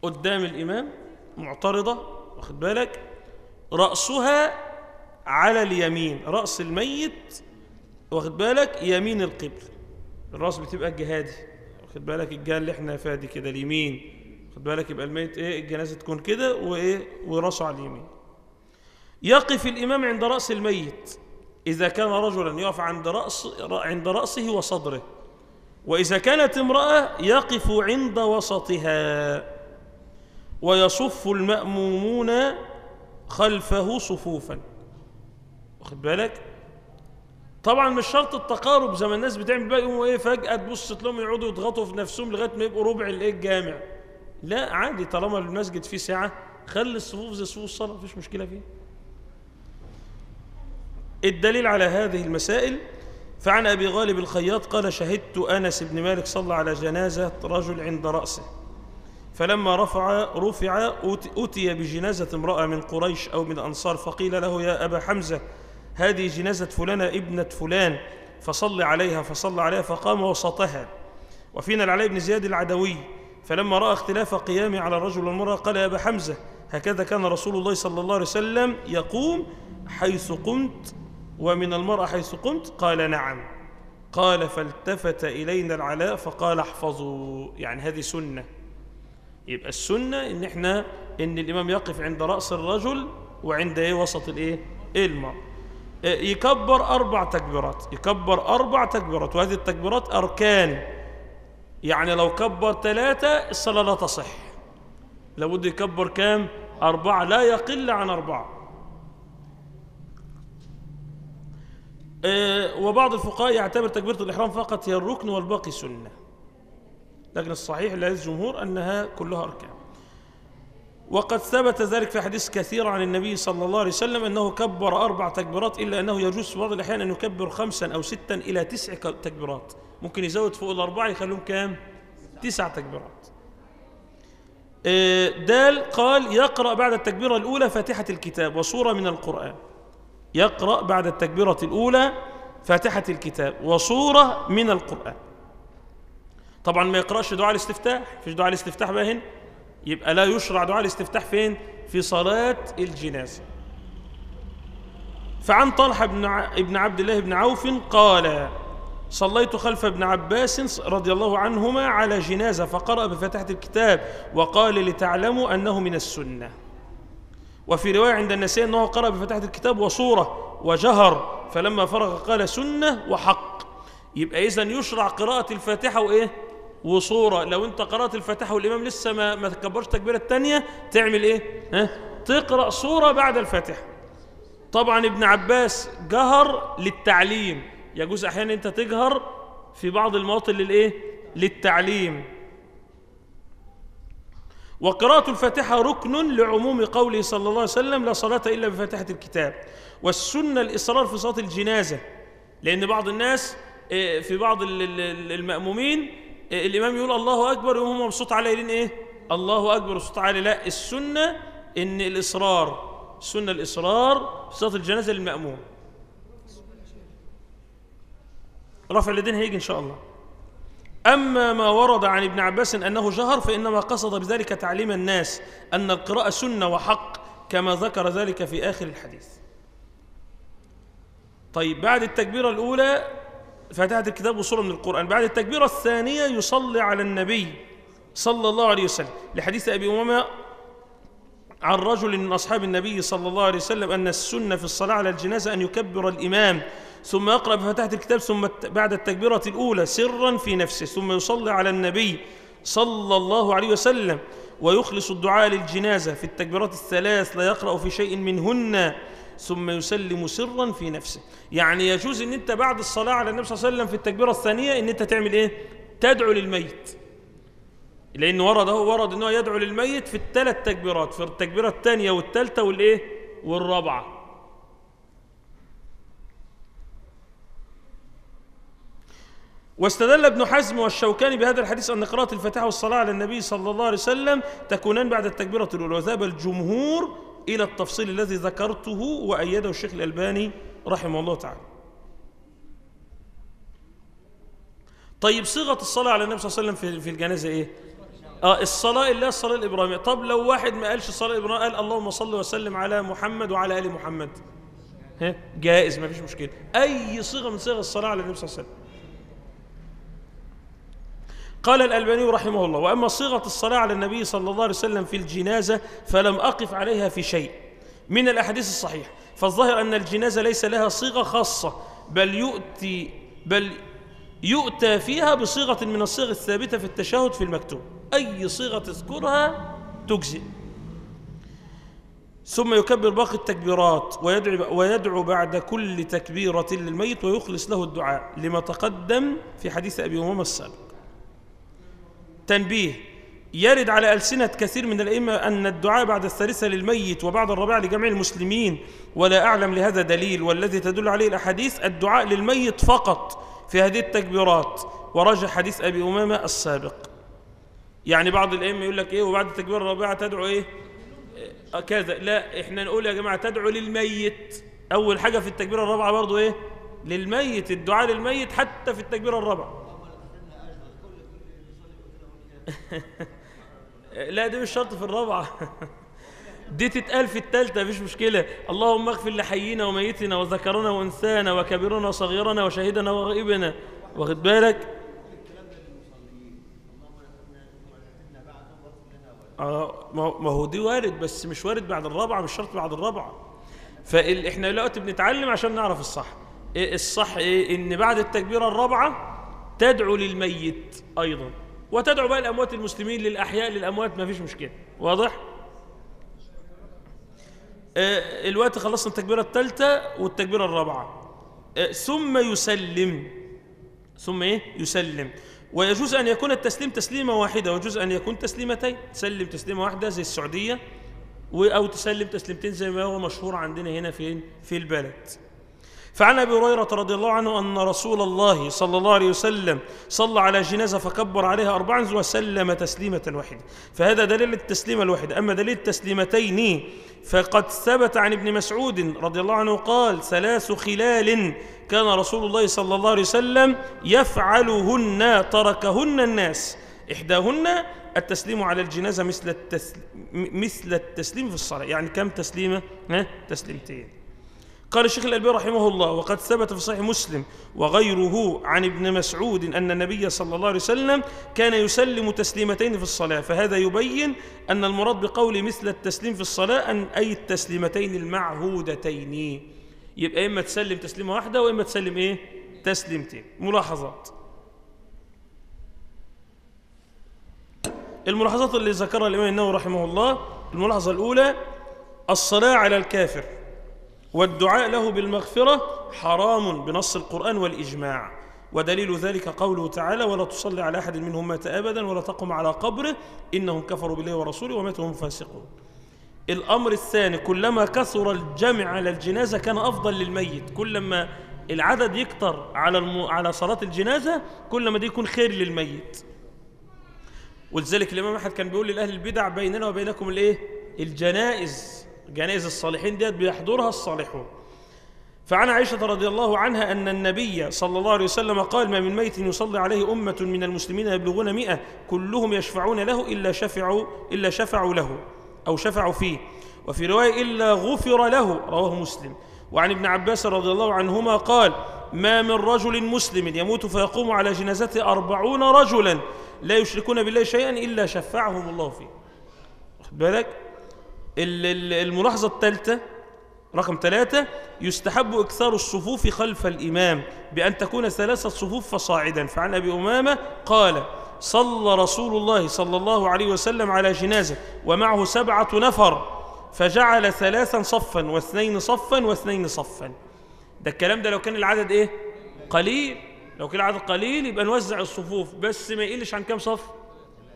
قدام الإمام معترضة واخد بالك؟ رأسها على اليمين رأس الميت واخد بالك؟ يمين القبل الرأس بتبقى الجهادي واخد بالك؟ الجهة اللي إحنا فيها دي كده اليمين. واخد بالك؟ يبقى الميت إيه؟ الجنازة تكون كده وايه؟ وراسه على اليمين. يقف الإمام عند رأس الميت. إذا كان رجلا يقف عند رأس عند رأسه وصدره وإذا كانت امرأة يقف عند وسطها ويصف المأمومون خلفه صفوفا. واخد بالك؟ طبعا مش شرط التقارب زي ما الناس بتعمل بقى يقوموا إيه فجأة تبص تلاقيهم يقعدوا يضغطوا في نفسهم لغاية ما يبقوا ربع الإيه الجامع. لا عادي طالما المسجد فيه سعة خلي الصفوف زي صفوف الصلاة مفيش مشكلة فيه. الدليل على هذه المسائل فعن أبي غالب الخياط قال شهدت أنس بن مالك صلى على جنازة رجل عند رأسه فلما رفع رفع أتي بجنازة امرأة من قريش أو من أنصار فقيل له يا أبا حمزة هذه جنازة فلانة ابنة فلان فصل عليها فصلى عليها فقام وسطها. وفينا العلاء بن زياد العدوي فلما رأى اختلاف قيامه على الرجل والمرأة قال يا أبا حمزة هكذا كان رسول الله صلى الله عليه وسلم يقوم حيث قمت ومن المرأة حيث قمت قال نعم. قال فالتفت إلينا العلاء فقال احفظوا. يعني هذه سنة. يبقى السنة إن إحنا إن الإمام يقف عند رأس الرجل وعند إيه؟ وسط الإيه؟ المرأة. يكبر أربع تكبيرات. يكبر أربع تكبيرات. وهذه التكبيرات أركان. يعني لو كبر ثلاثة الصلاة لا تصح. لابد يكبر كام؟ أربعة. لا يقل عن أربعة. وبعض الفقهاء يعتبر تكبيرة الإحرام فقط هي الركن والباقي سنة. لكن الصحيح لدى الجمهور أنها كلها أركان. وقد ثبت ذلك في حديث كثير عن النبي صلى الله عليه وسلم أنه كبر أربع تكبيرات إلا أنه يجوز في بعض الأحيان أن يكبر خمسا أو ستا إلى تسع تكبيرات. ممكن يزود فوق الأربعة يخليهم كام؟ تسع تكبيرات. دال قال يقرأ بعد التكبيرة الأولى فاتحة الكتاب وصورة من القرآن. يقرأ بعد التكبيرة الأولى فاتحة الكتاب وصورة من القرآن. طبعا ما يقرأش دعاء الاستفتاح فيش دعاء الاستفتاح بقى هنا يبقى لا يشرع دعاء الاستفتاح فين؟ في صلاة الجنازة. فعن طلحة بن ابن عبد الله بن عوف قال صليت خلف ابن عباس رضي الله عنهما على جنازة فقرأ بفتحة الكتاب وقال لتعلموا أنه من السنة. وفي رواية عند النسائي أنه قرأ بفتحة الكتاب وصورة وجهر فلما فرغ قال سنة وحق. يبقى إذن يشرع قراءة الفاتحة وإيه؟ وصورة. لو أنت قرأت الفاتحة والإمام لسه ما, ما تكبرش التكبيرة الثانية تعمل إيه؟ ها؟ تقرأ صورة بعد الفاتحة. طبعا ابن عباس جهر للتعليم. يجوز أحيانا أنت تجهر في بعض المواطن للإيه؟ للتعليم. وقراءة الفاتحة ركن لعموم قوله صلى الله عليه وسلم لا صلاة إلا بفاتحة الكتاب والسنة الإصرار في صلاة الجنازة لأن بعض الناس في بعض المأمومين الإمام يقول الله أكبر وهم بصوت عالي قايلين إيه؟ الله أكبر وصوت عالي لا السنة إن الإصرار السنة الإصرار في صلاة الجنازة للمأموم. رفع اليدين هيجي إن شاء الله. أما ما ورد عن ابن عباس أنه جهر فإنما قصد بذلك تعليم الناس أن القراءة سنة وحق كما ذكر ذلك في آخر الحديث. طيب بعد التكبيرة الأولى فاتحة الكتاب وصورة من القرآن. بعد التكبيرة الثانية يصلي على النبي صلى الله عليه وسلم. لحديث أبي أمامة عن رجل من أصحاب النبي صلى الله عليه وسلم أن السنة في الصلاة على الجنازة أن يكبر الإمام. ثم يقرأ بفتحة الكتاب ثم بعد التكبيرة الأولى سرا في نفسه ثم يصلي على النبي صلى الله عليه وسلم ويخلص الدعاء للجنازة في التكبيرات الثلاث لا يقرأ في شيء منهن ثم يسلم سرا في نفسه. يعني يجوز إن أنت بعد الصلاة على النبي صلى الله عليه وسلم في التكبيرة الثانية إن أنت تعمل إيه؟ تدعو للميت. لأن ورد هو ورد انه يدعو للميت في الثلاث تكبيرات في التكبيرة الثانية والثالثة والإيه؟ والرابعة. واستدل ابن حزم والشوكاني بهذا الحديث أن قراءة الفاتحة والصلاة على النبي صلى الله عليه وسلم تكونان بعد التكبيرة الأولى وذهب الجمهور إلى التفصيل الذي ذكرته وأيده الشيخ الألباني رحمه الله تعالى. طيب صيغة الصلاة على النبي صلى الله عليه وسلم في- الجنازة إيه؟ آه الصلاة اللي الصلاة الإبراهيمية. طب لو واحد ما قالش الصلاة الإبراهيمية قال اللهم صل وسلم على محمد وعلى آل محمد. ها؟ جائز ما فيش مشكلة. أي صيغة من صيغ الصلاة على النبي صلى الله عليه وسلم. قال الألباني رحمه الله وأما صيغة الصلاة على النبي صلى الله عليه وسلم في الجنازة فلم أقف عليها في شيء. من الأحاديث الصحيحة فالظاهر أن الجنازة ليس لها صيغة خاصة بل يؤتي بل يؤتى فيها بصيغة من الصيغ الثابتة في التشهد في المكتوب. أي صيغة تذكرها تجزئ. ثم يكبر باقي التكبيرات ويدعو, ويدعو بعد كل تكبيرة للميت ويخلص له الدعاء لما تقدم في حديث أبي أمامة السابق. تنبيه يرد على ألسنة كثير من الأئمة أن الدعاء بعد الثالثة للميت وبعد الرابعة لجميع المسلمين ولا أعلم لهذا دليل والذي تدل عليه الأحاديث الدعاء للميت فقط في هذه التكبيرات. ورجع حديث أبي أمامة السابق. يعني بعض الأئمة يقول لك إيه وبعد التكبيرة الرابعة تدعو إيه؟ كذا. لا إحنا نقول يا جماعة تدعو للميت. أول حاجة في التكبيرة الرابعة برضو إيه؟ للميت الدعاء للميت حتى في التكبيرة الرابعة لا دي مش شرط في الرابعة. دي تتقال في التالتة مفيش مشكلة. اللهم اغفر لحينا وميتنا وذكرنا وانثانا وكبيرنا وصغيرنا وشهيدنا وغائبنا. واخد بالك؟ ما هو- ما هو دي وارد بس مش وارد بعد الرابعة مش شرط بعد الرابعة. فاحنا دلوقتي بنتعلم عشان نعرف الصح. إيه الصح؟ إيه؟ إن بعد التكبيرة الرابعة تدعو للميت أيضا. وتدعو بقى الأموات المسلمين للأحياء للأموات ما فيش مشكلة. واضح؟ آه، الوقت خلصنا التكبيرة الثالثة والتكبيرة الرابعة. آه، ثم يسلم. ثم إيه؟ يسلم. ويجوز أن يكون التسليم تسليمة واحدة ويجوز أن يكون تسليمتين. تسلم تسليمة واحدة زي السعودية و- أو تسلم تسليمتين زي ما هو مشهور عندنا هنا في في البلد. فعن أبي هريرة رضي الله عنه أن رسول الله صلى الله عليه وسلم صلى على جنازة فكبر عليها أربعا وسلم تسليمة واحدة فهذا دليل التسليمه الواحده أما دليل التسليمتين فقد ثبت عن ابن مسعود رضي الله عنه قال ثلاث خلال كان رسول الله صلى الله عليه وسلم يفعلهن تركهن الناس. إحداهن التسليم على الجنازة مثل التسليم مثل التسليم في الصلاة. يعني كم تسليمة؟ ها؟ تسليمتين. قال الشيخ الألباني رحمه الله وقد ثبت في صحيح مسلم وغيره عن ابن مسعود أن النبي صلى الله عليه وسلم كان يسلم تسليمتين في الصلاة فهذا يبين أن المراد بقول مثل التسليم في الصلاة أن أي التسليمتين المعهودتين. يبقى إما تسلم تسليمة واحدة وإما تسلم إيه؟ تسليمتين. ملاحظات. الملاحظات اللي ذكرها الإمام النووي رحمه الله الملاحظة الأولى الصلاة على الكافر. والدعاء له بالمغفرة حرام بنص القرآن والإجماع. ودليل ذلك قوله تعالى ولا تصلي على أحد منهم مات أبدا ولا تقم على قبره إنهم كفروا بالله ورسوله وماتوا فاسقون. الأمر الثاني كلما كثر الجمع على الجنازة كان أفضل للميت. كلما العدد يكتر على الم... على صلاة الجنازة كلما دي يكون خير للميت. ولذلك الإمام أحمد كان بيقول لأهل البدع بيننا وبينكم الإيه؟ الجنائز. جنائز الصالحين ديت بيحضرها الصالحون. فعن عائشة رضي الله عنها أن النبي صلى الله عليه وسلم قال ما من ميت يصلي عليه أمة من المسلمين يبلغون مئة كلهم يشفعون له إلا شفعوا إلا شفعوا له أو شفعوا فيه. وفي رواية إلا غفر له رواه مسلم. وعن ابن عباس رضي الله عنهما قال ما من رجل مسلم يموت فيقوم على جنازته أربعون رجلا لا يشركون بالله شيئا إلا شفعهم الله فيه. واخد بالك؟ ال- ال- الملاحظة الثالثة رقم ثلاثة يستحب إكثار الصفوف خلف الإمام بأن تكون ثلاثة صفوف فصاعدا. فعن أبي أمامة قال صلى رسول الله صلى الله عليه وسلم على جنازة ومعه سبعة نفر فجعل ثلاثا صفا واثنين صفا واثنين صفا. ده الكلام ده لو كان العدد إيه؟ قليل. لو كان العدد قليل يبقى نوزع الصفوف بس ما يقلش عن كام صف؟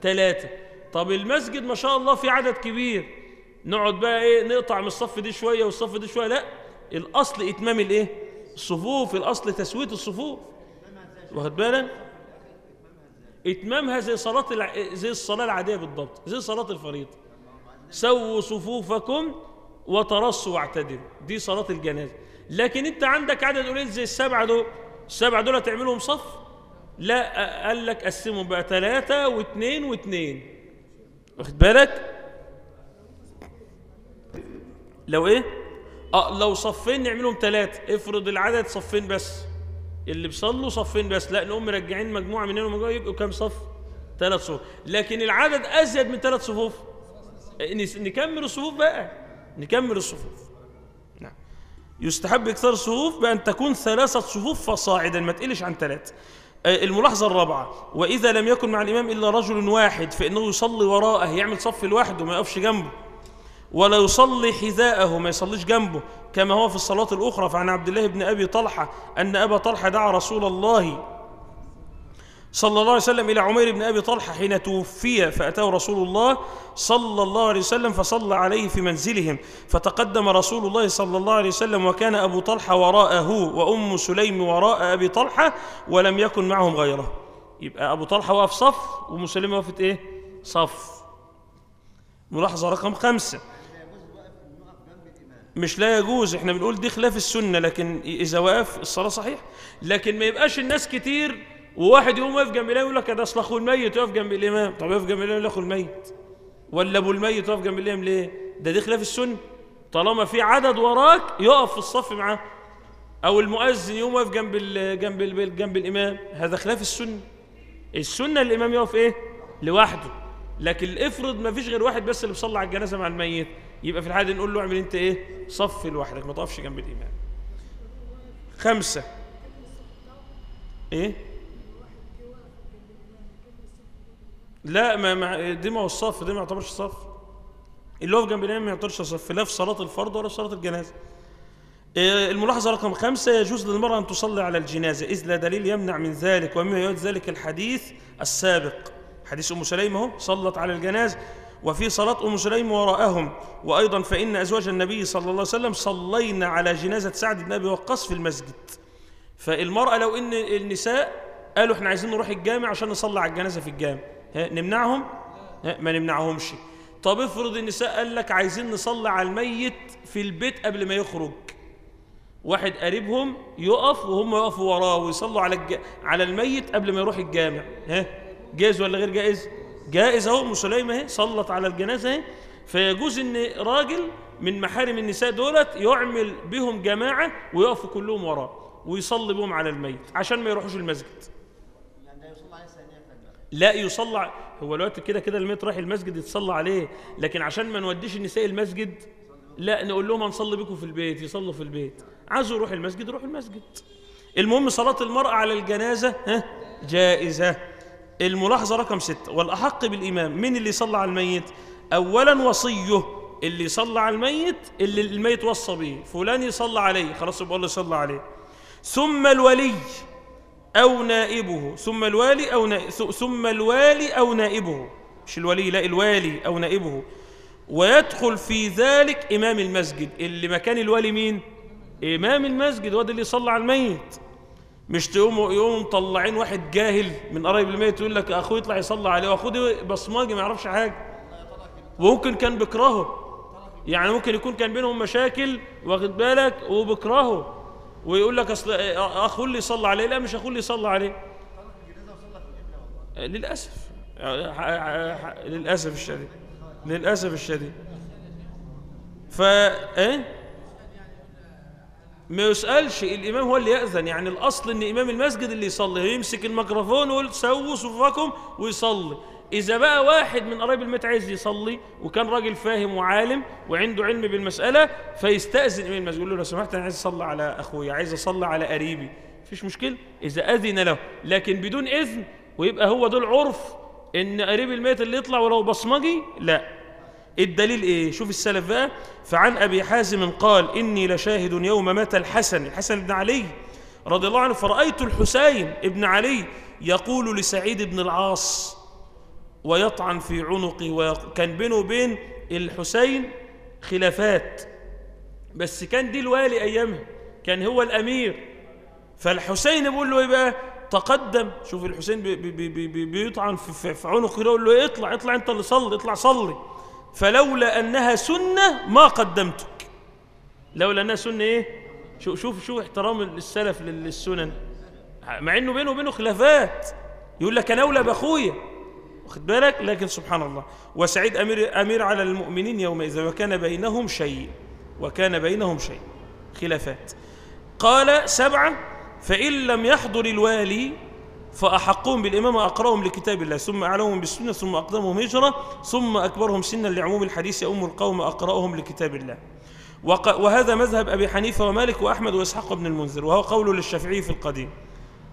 ثلاثة طب المسجد ما شاء الله في عدد كبير. نقعد بقى إيه نقطع من الصف دي شوية والصف دي شوية. لا الأصل إتمام الإيه؟ الصفوف الأصل تسوية الصفوف. واخد بالك؟ إتمامها زي صلاة الع... زي الصلاة العادية بالضبط زي صلاة الفريضة. سووا صفوفكم وترصوا واعتدلوا. دي صلاة الجنازة. لكن أنت عندك عدد قليل زي السبعة دول. السبعة دول هتعملهم صف؟ لا قال لك قسمهم بقى ثلاثة واثنين واثنين واخد بالك؟ لو إيه؟ آه لو صفين نعملهم ثلاثة افرض العدد صفين بس. اللي بيصلوا صفين بس. لا نقوم مرجعين مجموعة من هنا ومجموعة يبقوا كام صف؟ ثلاث صفوف. لكن العدد أزيد من ثلاث صفوف. نس- نكمل الصفوف بقى. نكمل الصفوف. نعم. يستحب إكثار الصفوف بأن تكون ثلاثة صفوف فصاعدا ما تقلش عن ثلاث آه، الملاحظة الرابعة. وإذا لم يكن مع الإمام إلا رجل واحد فإنه يصلي وراءه يعمل صف لوحده ما يقفش جنبه. ولا يصلي حذاءه ما يصليش جنبه كما هو في الصلاة الأخرى. فعن عبد الله بن أبي طلحة أن أبا طلحة دعا رسول الله صلى الله عليه وسلم إلى عمير بن أبي طلحة حين توفي فأتاه رسول الله صلى الله عليه وسلم فصلى عليه في منزلهم. فتقدم رسول الله صلى الله عليه وسلم وكان أبو طلحة وراءه وأم سليم وراء أبي طلحة ولم يكن معهم غيره. يبقى أبو طلحة وقف صف وأم وقفت إيه؟ صف. ملاحظة رقم خمسة. مش لا يجوز إحنا بنقول دي خلاف السنة لكن إذا وقف الصلاة صحيح. لكن ما يبقاش الناس كتير وواحد يقوم واقف جنب الإمام يقول لك ده أصل أخو الميت يقف جنب الإمام. طب يقف جنب الإمام ليه أخو الميت؟ ولا أبو الميت يقف جنب الإمام ليه؟ ده دي خلاف السنة. طالما في عدد وراك يقف في الصف معاه. أو المؤذن يقوم واقف جنب ال جنب ال جنب الإمام. هذا خلاف السنة. السنة الإمام يقف إيه؟ لوحده. لكن افرض ما فيش غير واحد بس اللي بيصلي على الجنازة مع الميت. يبقى في الحالة دي نقول له اعمل انت إيه؟ صف لوحدك ما تقفش جنب الإمام خمسة. إيه؟ لا ما ما دي ما هو الصف دي ما يعتبرش صف. اللي هو جنب الإمام ما يعتبرش صف لا في صلاة الفرض ولا في صلاة الجنازة. إيه، الملاحظة رقم خمسة يجوز للمرأة أن تصلي على الجنازة إذ لا دليل يمنع من ذلك ومما يؤيد ذلك الحديث السابق. حديث أم سليم أهو صلت على الجنازة وفي صلاة أم سليم وراءهم. وأيضا فإن أزواج النبي صلى الله عليه وسلم صلينا على جنازة سعد بن أبي وقاص في المسجد. فالمرأة لو إن النساء قالوا إحنا عايزين نروح الجامع عشان نصلي على الجنازة في الجامع. ها نمنعهم؟ ها ما نمنعهمش. طب افرض النساء قال لك عايزين نصلي على الميت في البيت قبل ما يخرج. واحد قريبهم يقف وهم يقفوا وراه ويصلوا على الج... على الميت قبل ما يروح الجامع. ها جائز ولا غير جائز جائز اهو أم سليمة اهي صلت على الجنازة اهي. فيجوز إن راجل من محارم النساء دولت يعمل بهم جماعة ويقفوا كلهم وراه ويصلي بهم على الميت عشان ما يروحوش المسجد. يعني لا يصلى هو الوقت كده كده الميت رايح المسجد يتصلى عليه لكن عشان ما نوديش النساء المسجد لا نقول لهم هنصلي بكم في البيت يصلوا في البيت. عايزوا يروح المسجد يروح المسجد. المهم صلاة المرأة على الجنازة ها جائزة. الملاحظة رقم ستة. والأحق بالإمام مين اللي يصلى على الميت؟ أولا وصيه. اللي يصلى على الميت اللي الميت وصى به. فلان يصلى عليه. خلاص يبقى الله يصلى عليه. ثم الولي أو نائبه. ثم الوالي أو نا... ث- ثم الوالي أو نائبه. مش الولي لا الوالي أو نائبه. ويدخل في ذلك إمام المسجد. اللي مكان الولي مين؟ إمام المسجد. هو اللي يصلي على الميت. مش تقوموا يقوموا مطلعين واحد جاهل من قرايب الميت يقول لك أخوه يطلع يصلي عليه وأخوه ده بصماجي ما يعرفش حاجة. وممكن كان بيكرهه يعني ممكن يكون كان بينهم مشاكل واخد بالك؟ وبكرهه. ويقول لك أصل أخوه اللي يصلي عليه لا مش أخوه اللي يصلي عليه. للأسف. للأسف الشديد. للأسف الشديد. فا إيه؟ ما يسألش الإمام هو اللي يأذن. يعني الأصل إن إمام المسجد اللي يصلي يمسك الميكروفون ويقول سووا صفوفكم ويصلي. إذا بقى واحد من قرايب الميت عايز يصلي وكان راجل فاهم وعالم وعنده علم بالمسألة فيستأذن إمام المسجد. يقول له لو سمحت أنا عايز أصلي على أخويا عايز أصلي على قريبي. مفيش مشكلة. إذا أذن له لكن بدون إذن ويبقى هو ده العرف إن قريب الميت اللي يطلع ولو بصمجي لا. الدليل إيه؟ شوف السلف بقى. فعن أبي حازم قال إني لشاهد يوم مات الحسن الحسن بن علي رضي الله عنه. فرأيت الحسين ابن علي يقول لسعيد بن العاص ويطعن في عنقه ويق... كان بينه وبين الحسين خلافات. بس كان دي الوالي أيامها كان هو الأمير. فالحسين بيقول له إيه بقى؟ تقدم. شوف الحسين بي بي بي بي بيطعن في, في, في عنقه يقول له إيه؟ اطلع اطلع أنت اللي صلي اطلع صلي. فلولا أنها سنة ما قدمتك. لولا أنها سنة إيه؟ شوف شوف شوف احترام السلف لل- للسنن. مع إنه بينه وبينه خلافات. يقول لك أنا أولى بأخويا. واخد بالك؟ لكن سبحان الله. وسعيد امير أمير على المؤمنين يومئذ. وكان بينهم شيء. وكان بينهم شيء. خلافات. قال سبعة فإن لم يحضر الوالي فأحقهم بالإمامة أقرأهم لكتاب الله ثم أعلمهم بالسنة ثم أقدمهم هجرة ثم أكبرهم سنا لعموم الحديث يؤم القوم أقرأهم لكتاب الله. وهذا مذهب أبي حنيفة ومالك وأحمد وإسحاق بن المنذر وهو قول للشافعي في القديم.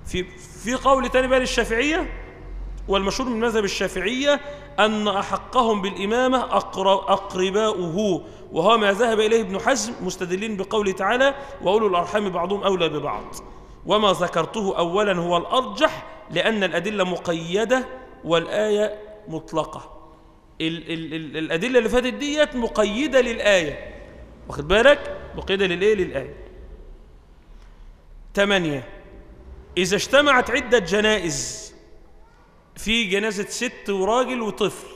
في في قول تاني بقى للشافعية والمشهور من مذهب الشافعية أن أحقهم بالإمامة أقر- أقرباؤه. وهو ما ذهب إليه ابن حزم مستدلين بقوله تعالى وأولو الأرحام بعضهم أولى ببعض. وما ذكرته أولا هو الأرجح لأن الأدلة مقيدة والآية مطلقة. ال ال ال الأدلة اللي فاتت ديت مقيدة للآية. واخد بالك؟ مقيدة للإيه؟ للآية. ثمانية إذا اجتمعت عدة جنائز في جنازة ست وراجل وطفل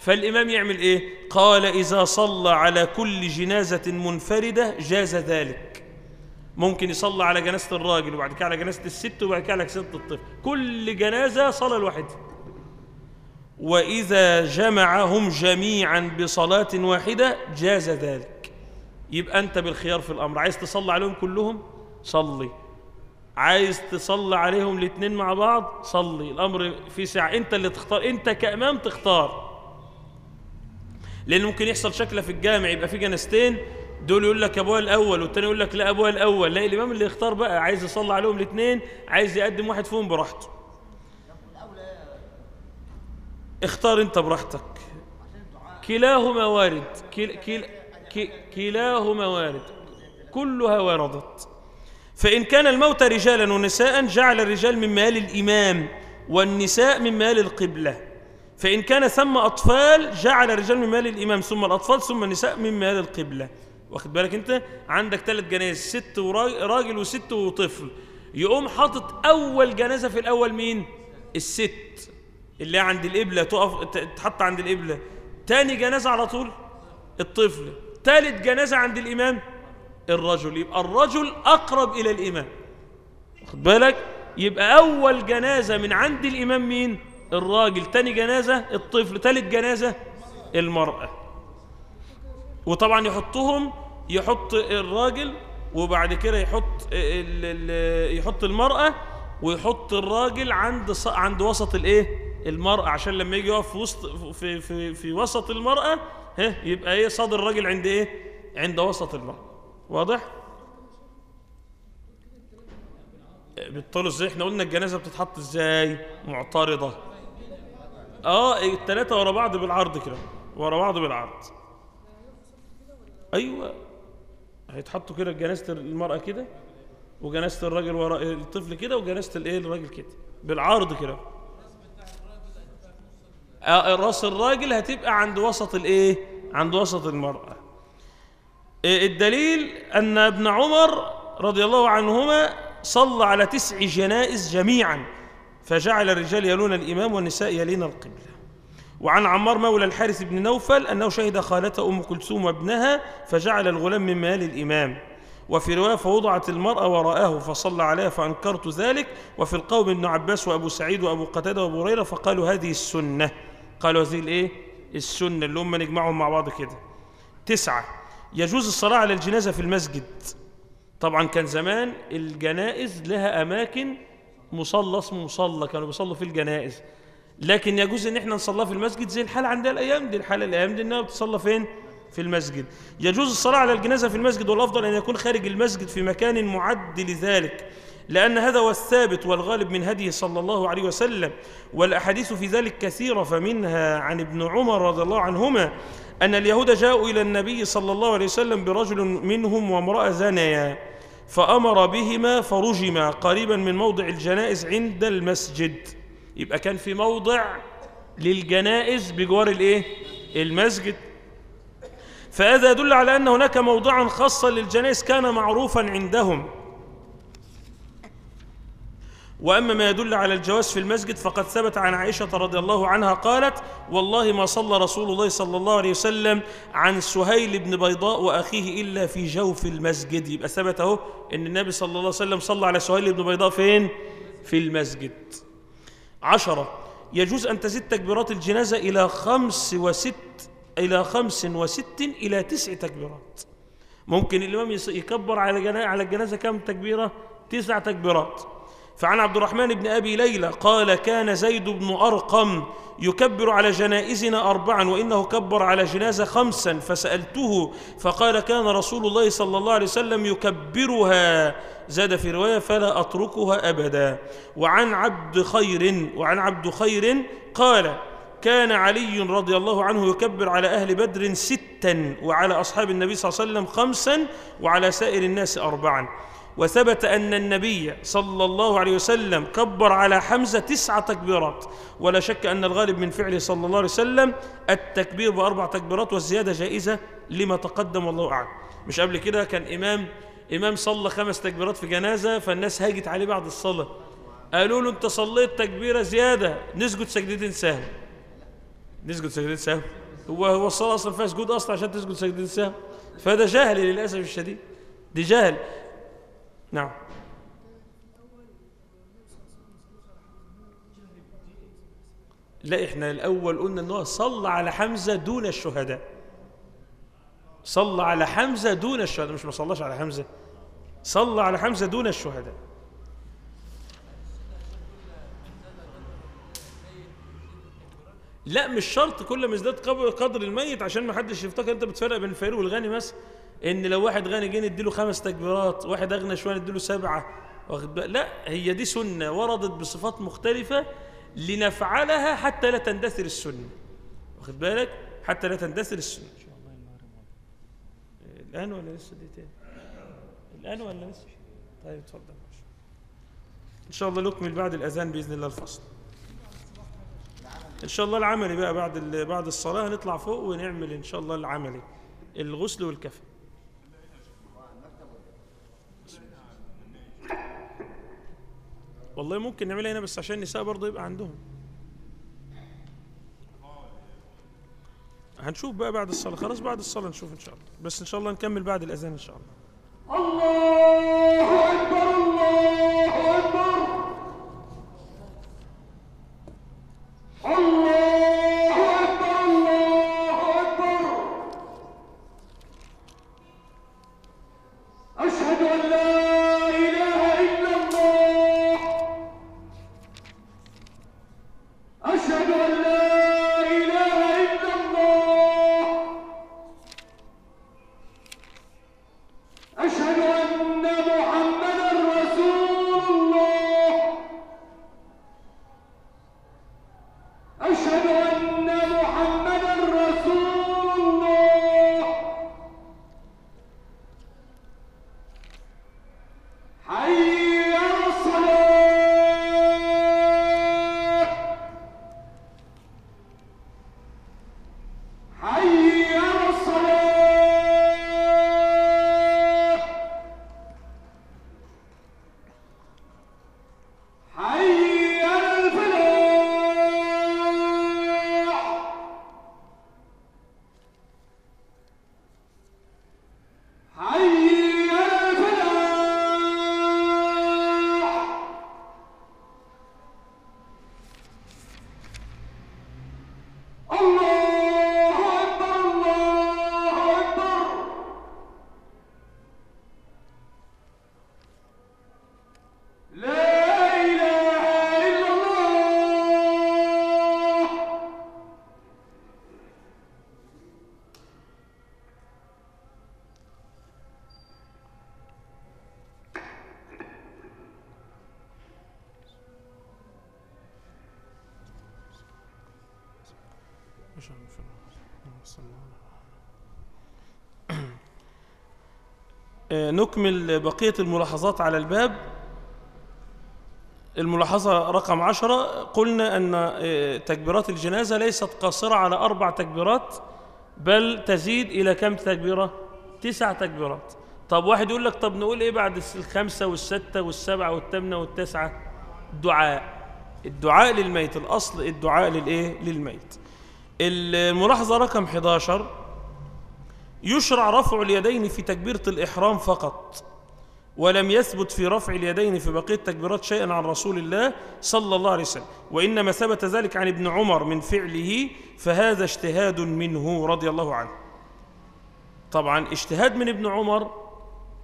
فالإمام يعمل إيه؟ قال إذا صلى على كل جنازة منفردة جاز ذلك. ممكن يصلى على جنازة الراجل وبعد كده على جنازة الست وبعد كده على جنازة الطفل. كل جنازة صلاة لوحدها. وإذا جمعهم جميعا بصلاة واحدة جاز ذلك. يبقى أنت بالخيار في الأمر. عايز تصلي عليهم كلهم؟ صلي. عايز تصلي عليهم الاثنين مع بعض؟ صلي. الأمر في ساعة. أنت اللي تختار. أنت كإمام تختار. لأن ممكن يحصل شكلة في الجامع يبقى في جنازتين دول يقول لك أبويا الأول والتاني يقول لك لا أبويا الأول. لا الإمام اللي يختار بقى عايز يصلي عليهم الاثنين عايز يقدم واحد فيهم براحته. اختار أنت براحتك. كلاهما وارد. كل كل كل كلاهما وارد. كلها وردت فإن كان الموت رجالا ونساء جعل الرجال من مآل الإمام والنساء من مآل القبلة. فإن كان ثم أطفال جعل الرجال من مآل الإمام ثم الأطفال ثم النساء من مآل القبلة. واخد بالك أنت؟ عندك ثلاث جنائز ست وراجل وست وطفل. يقوم حاطط أول جنازة في الأول مين؟ الست. اللي عند القبلة تقف ت- تحط عند القبلة تاني جنازة على طول؟ الطفل. ثالث جنازة عند الإمام؟ الرجل. يبقى الرجل أقرب إلى الإمام. واخد بالك؟ يبقى أول جنازة من عند الإمام مين؟ الراجل. تاني جنازة الطفل. تالت جنازة المرأة. وطبعا يحطهم يحط الراجل وبعد كده يحط ال ال يحط المرأة ويحط الراجل عند عند وسط الإيه؟ المرأة عشان لما يجي يقف في وسط في في في وسط المرأة ها يبقى إيه؟ صدر الراجل عند إيه؟ عند وسط المرأة. واضح؟ بتطلوا إزاي إحنا قلنا الجنازة بتتحط إزاي؟ معترضة. آه الثلاثة ورا بعض بالعرض كده ورا بعض بالعرض. أيوه. هيتحطوا كده جنازة المرأة كده وجنازة الراجل ورا الطفل كده وجنازة الايه الراجل كده. بالعرض كده. آه، راس الراجل هتبقى عند وسط الايه عند وسط المرأة. إيه الدليل أن ابن عمر رضي الله عنهما صلى على تسع جنائز جميعا فجعل الرجال يلون الإمام والنساء يلين القبلة. وعن عمار مولى الحارث بن نوفل أنه شهد خالته أم كلثوم وابنها فجعل الغلام من مال الإمام. وفي رواية فوضعت المرأة وراءه فصلى عليها فأنكرت ذلك. وفي القوم ابن عباس وأبو سعيد وأبو قتادة وأبو هريرة فقالوا هذه السنة. قالوا هذه الإيه؟ السنة اللي هم نجمعهم مع بعض كده. تسعة يجوز الصلاة على الجنازة في المسجد. طبعا كان زمان الجنائز لها أماكن مصلى اسمه مصلى كانوا بيصلوا في الجنائز. لكن يجوز إن إحنا نصليها في المسجد زي الحال عندنا الأيام دي. الحال الأيام دي إنها بتصلى فين؟ في المسجد. يجوز الصلاة على الجنازة في المسجد والأفضل أن يكون خارج المسجد في مكان معد لذلك لأن هذا هو الثابت والغالب من هديه صلى الله عليه وسلم. والأحاديث في ذلك كثيرة فمنها عن ابن عمر رضي الله عنهما أن اليهود جاءوا إلى النبي صلى الله عليه وسلم برجل منهم وامرأة زنيا فأمر بهما فرجما قريبا من موضع الجنائز عند المسجد. يبقى كان في موضع للجنائز بجوار الايه؟ المسجد. فهذا يدل على أن هناك موضعا خاصا للجنائز كان معروفا عندهم. وأما ما يدل على الجواز في المسجد فقد ثبت عن عائشة رضي الله عنها قالت والله ما صلى رسول الله صلى الله عليه وسلم عن سهيل بن بيضاء وأخيه إلا في جوف المسجد. يبقى ثبت أهو أن النبي صلى الله عليه وسلم صلى على سهيل بن بيضاء فين؟ في المسجد. عشرة. يجوز أن تزيد تكبيرات الجنازة إلى خمس وست إلى خمس وست إلى تسع تكبيرات. ممكن الإمام يكبر على على الجنازة كم تكبيرة؟ تسع تكبيرات. فعن عبد الرحمن بن أبي ليلى قال كان زيد بن أرقم يكبر على جنائزنا أربعا وإنه كبر على جنازة خمسا فسألته فقال كان رسول الله صلى الله عليه وسلم يكبرها زاد في رواية فلا أتركها أبدا. وعن عبد خير وعن عبد خير قال كان علي رضي الله عنه يكبر على أهل بدر ستا وعلى أصحاب النبي صلى الله عليه وسلم خمسا وعلى سائر الناس أربعا. وثبت أن النبي صلى الله عليه وسلم كبر على حمزة تسع تكبيرات. ولا شك أن الغالب من فعله صلى الله عليه وسلم التكبير بأربع تكبيرات والزيادة جائزة لما تقدم والله أعلم. مش قبل كده كان إمام إمام صلى خمس تكبيرات في جنازة فالناس هاجت عليه بعد الصلاة. قالوا له أنت صليت تكبيرة زيادة نسجد سجدتين سهل. نسجد سجدتين سهو هو هو الصلاة أصلا فيها سجود أصلا عشان تسجد سجدتين سهو فده جهل للأسف الشديد. دي جهل. نعم. لا إحنا الأول قلنا إن هو صلى على حمزة دون الشهداء. صلى على حمزة دون الشهداء. مش ما صلاش على حمزة. صلى على حمزة دون الشهداء. لا مش شرط كل ما ازداد قدر الميت عشان ما حدش يفتكر انت بتفرق بين الفقير والغني مثلا إن لو واحد غني جه نديله خمس تكبيرات واحد أغنى شوية نديله سبعة. واخد لا هي دي سنة وردت بصفات مختلفة لنفعلها حتى لا تندثر السنة. واخد بالك؟ حتى لا تندثر السنة. الآن ولا لسه دي تاني؟ الآن ولا لسه؟ طيب اتفضل. إن شاء الله نكمل بعد الأذان بإذن الله الفصل. إن شاء الله العملي بقى بعد بعد الصلاة هنطلع فوق ونعمل إن شاء الله العملي. الغسل والكفن والله ممكن نعملها هنا بس عشان النساء برضه يبقى عندهم. هنشوف بقى بعد الصلاة. خلاص بعد الصلاة نشوف إن شاء الله. بس إن شاء الله نكمل بعد الأذان إن شاء الله. الله أكبر. نكمل بقية الملاحظات على الباب. الملاحظة رقم عشرة. قلنا أن آه، تكبيرات الجنازة ليست قاصرة على أربع تكبيرات بل تزيد إلى كم تكبيرة؟ تسع تكبيرات. طب واحد يقول لك طب نقول إيه بعد الخمسة والستة والسبعة والثامنة والتسعة؟ دعاء الدعاء للميت الأصل الدعاء للإيه؟ للميت. الملاحظة رقم 11 يشرع رفع اليدين في تكبيرة الإحرام فقط ولم يثبت في رفع اليدين في بقية التكبيرات شيئا عن رسول الله صلى الله عليه وسلم وإنما ثبت ذلك عن ابن عمر من فعله فهذا اجتهاد منه رضي الله عنه. طبعا اجتهاد من ابن عمر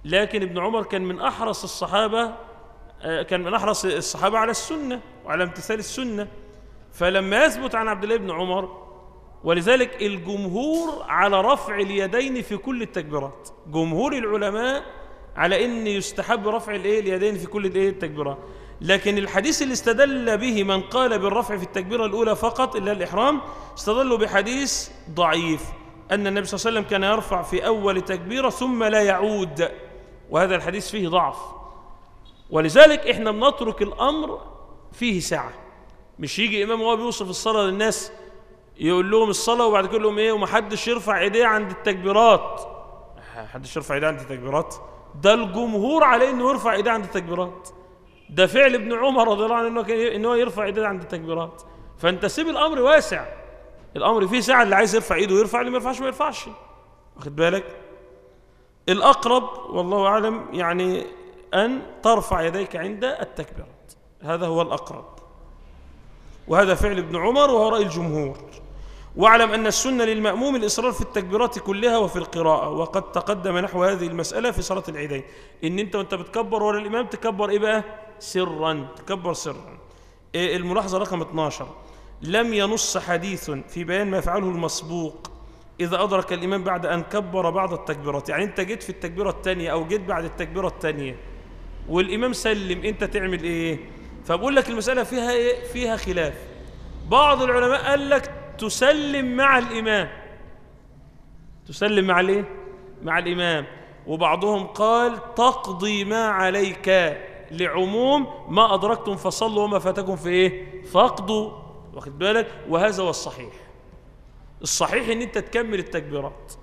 لكن ابن عمر كان من أحرص الصحابة آه، كان من أحرص الصحابة على السنة وعلى امتثال السنة. فلما يثبت عن عبد الله بن عمر ولذلك الجمهور على رفع اليدين في كل التكبيرات. جمهور العلماء على إن يستحب رفع الإيه؟ اليدين في كل الإيه؟ التكبيرات. لكن الحديث اللي استدل به من قال بالرفع في التكبيرة الأولى فقط إلا الإحرام استدلوا بحديث ضعيف أن النبي صلى الله عليه وسلم كان يرفع في أول تكبيرة ثم لا يعود. وهذا الحديث فيه ضعف. ولذلك إحنا بنترك الأمر فيه سعه مش يجي إمام وهو بيوصف الصلاة للناس يقول لهم الصلاة وبعد كده يقول لهم إيه ومحدش يرفع إيديه عند التكبيرات. محدش يرفع إيديه عند التكبيرات. ده الجمهور عليه إنه يرفع إيديه عند التكبيرات. ده فعل ابن عمر رضي الله عنه إنه إن هو يرفع إيديه عند التكبيرات. فأنت سيب الأمر واسع. الأمر فيه سعه اللي عايز يرفع إيده يرفع اللي ما يرفعش ما يرفعش. واخد بالك؟ الأقرب والله أعلم يعني أن ترفع يديك عند التكبيرات. هذا هو الأقرب. وهذا فعل ابن عمر وهو راي الجمهور. واعلم أن السنة للمأموم الإصرار في التكبيرات كلها وفي القراءة وقد تقدم نحو هذه المسألة في صلاة العيدين. إن أنت وأنت بتكبر ورا الإمام تكبر إيه بقى؟ سرا تكبر سرا. إيه الملاحظة رقم 12 لم ينص حديث في بيان ما يفعله المسبوق إذا أدرك الإمام بعد أن كبر بعض التكبيرات. يعني أنت جيت في التكبيرة الثانية أو جيت بعد التكبيرة الثانية والإمام سلم أنت تعمل إيه؟ فبقول لك المسألة فيها إيه؟ فيها خلاف. بعض العلماء قال لك تسلم مع الإمام. تسلم مع الإيه؟ مع الإمام. وبعضهم قال تقضي ما عليك لعموم ما أدركتم فصلوا وما فاتكم في إيه؟ فاقضوا. واخد بالك؟ وهذا هو الصحيح. الصحيح إن أنت تكمل التكبيرات.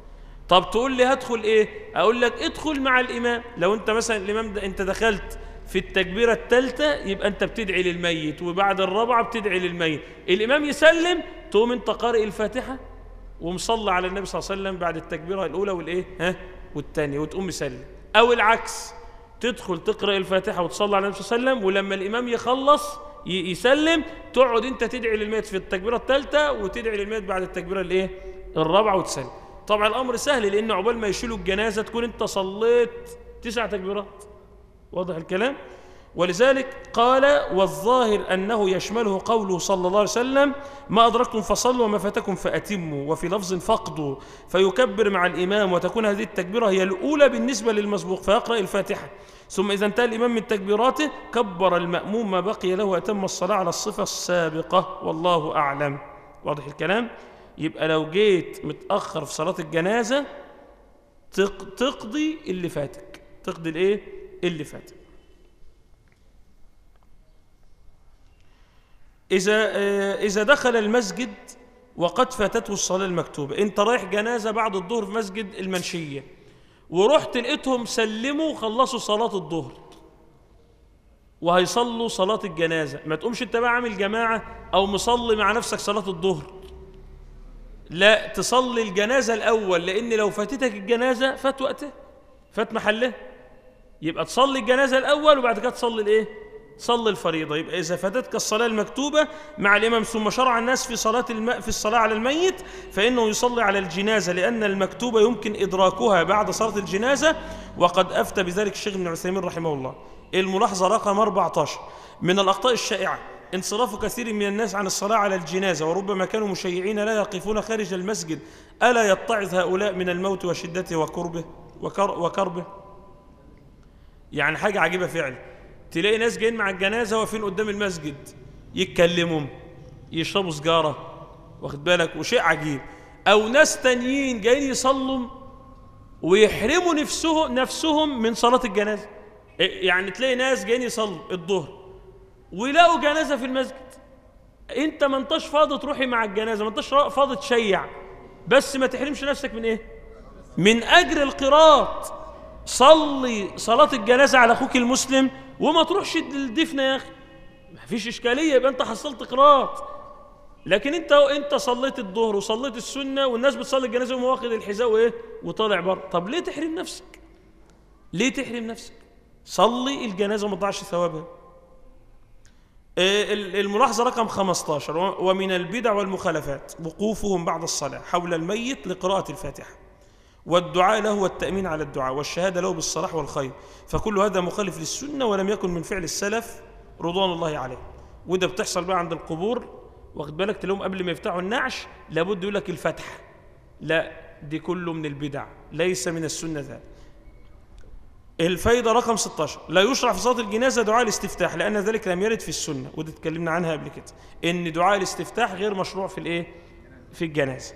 طب تقول لي هدخل إيه؟ أقول لك ادخل مع الإمام. لو أنت مثلا الإمام ده أنت دخلت في التكبيرة الثالثة يبقى أنت بتدعي للميت وبعد الرابعة بتدعي للميت. الإمام يسلم تقوم أنت قارئ الفاتحة ومصلى على النبي صلى الله عليه وسلم بعد التكبيرة الأولى والإيه؟ ها؟ والثانية وتقوم مسلم أو العكس تدخل تقرأ الفاتحة وتصلي على النبي صلى الله عليه وسلم ولما الإمام يخلص يسلم تقعد أنت تدعي للميت في التكبيرة الثالثة وتدعي للميت بعد التكبيرة الإيه؟ الرابعة وتسلم. طبعا الأمر سهل لأن عقبال ما يشيلوا الجنازة تكون أنت صليت تسع تكبيرات. واضح الكلام؟ ولذلك قال والظاهر أنه يشمله قوله صلى الله عليه وسلم ما أدركتم فصلوا وما فاتكم فأتموا وفي لفظ فقدوا فيكبر مع الإمام وتكون هذه التكبيرة هي الأولى بالنسبة للمسبوق فيقرأ الفاتحة. ثم إذا انتهى الإمام من تكبيراته كبر المأموم ما بقي له وأتم الصلاة على الصفة السابقة والله أعلم. واضح الكلام؟ يبقى لو جيت متأخر في صلاة الجنازة تق- تقضي اللي فاتك. تقضي الايه اللي فاتك إذا آه، إذا دخل المسجد وقد فاتته الصلاة المكتوبة. أنت رايح جنازة بعد الظهر في مسجد المنشية. ورحت لقيتهم سلموا وخلصوا صلاة الظهر. وهيصلوا صلاة الجنازة. ما تقومش أنت بقى عامل جماعة أو مصلي مع نفسك صلاة الظهر. لا تصلي الجنازة الأول لأن لو فاتتك الجنازة فات وقتها فات محلها. يبقى تصلي الجنازة الأول وبعد كده تصلي الإيه؟ تصلي الفريضة. يبقى إذا فاتتك الصلاة المكتوبة مع الإمام ثم شرع الناس في صلاة الم... في الصلاة على الميت فإنه يصلي على الجنازة لأن المكتوبة يمكن إدراكها بعد صلاة الجنازة. وقد أفتى بذلك الشيخ ابن عثيمين رحمه الله. الملاحظة رقم 14 من الأخطاء الشائعة انصراف كثير من الناس عن الصلاة على الجنازة وربما كانوا مشيعين لا يقفون خارج المسجد. ألا يتعظ هؤلاء من الموت وشدته وكربه وكر... وكربه؟ يعني حاجة عجيبة فعلا. تلاقي ناس جايين مع الجنازة واقفين قدام المسجد يتكلموا يشربوا سجارة واخد بالك؟ وشيء عجيب. أو ناس تانيين جايين يصلوا ويحرموا نفسهم نفسهم من صلاة الجنازة. إيه يعني تلاقي ناس جايين يصلوا الظهر ويلاقوا جنازة في المسجد. أنت ما أنتش فاضي تروحي مع الجنازة ما أنتش فاضي تشيع. بس ما تحرمش نفسك من إيه؟ من أجر القراط. صلي صلاة الجنازة على أخوك المسلم وما تروحش الدفنة يا أخي. مفيش إشكالية يبقى أنت حصلت قراط لكن أنت انت صليت الظهر وصليت السنة والناس بتصلي الجنازة وهو واخد الحذاء وإيه؟ وطالع بره. طب ليه تحرم نفسك؟ ليه تحرم نفسك؟ صلي الجنازة وما تضيعش ثوابها. آه، ال- الملاحظة رقم 15 و- ومن البدع والمخالفات وقوفهم بعد الصلاة حول الميت لقراءة الفاتحة. والدعاء له والتأمين على الدعاء والشهادة له بالصلاح والخير. فكل هذا مخالف للسنة ولم يكن من فعل السلف رضوان الله عليه. وده بتحصل بقى عند القبور واخد بالك؟ تلاقيهم قبل ما يفتحوا النعش لابد يقول لك الفتح. لا دي كله من البدع ليس من السنة. ذلك الفايدة رقم 16 لا يشرع في صلاة الجنازة دعاء الاستفتاح لأن ذلك لم يرد في السنة. ودي اتكلمنا عنها قبل كده. إن دعاء الاستفتاح غير مشروع في الإيه؟ في الجنازة.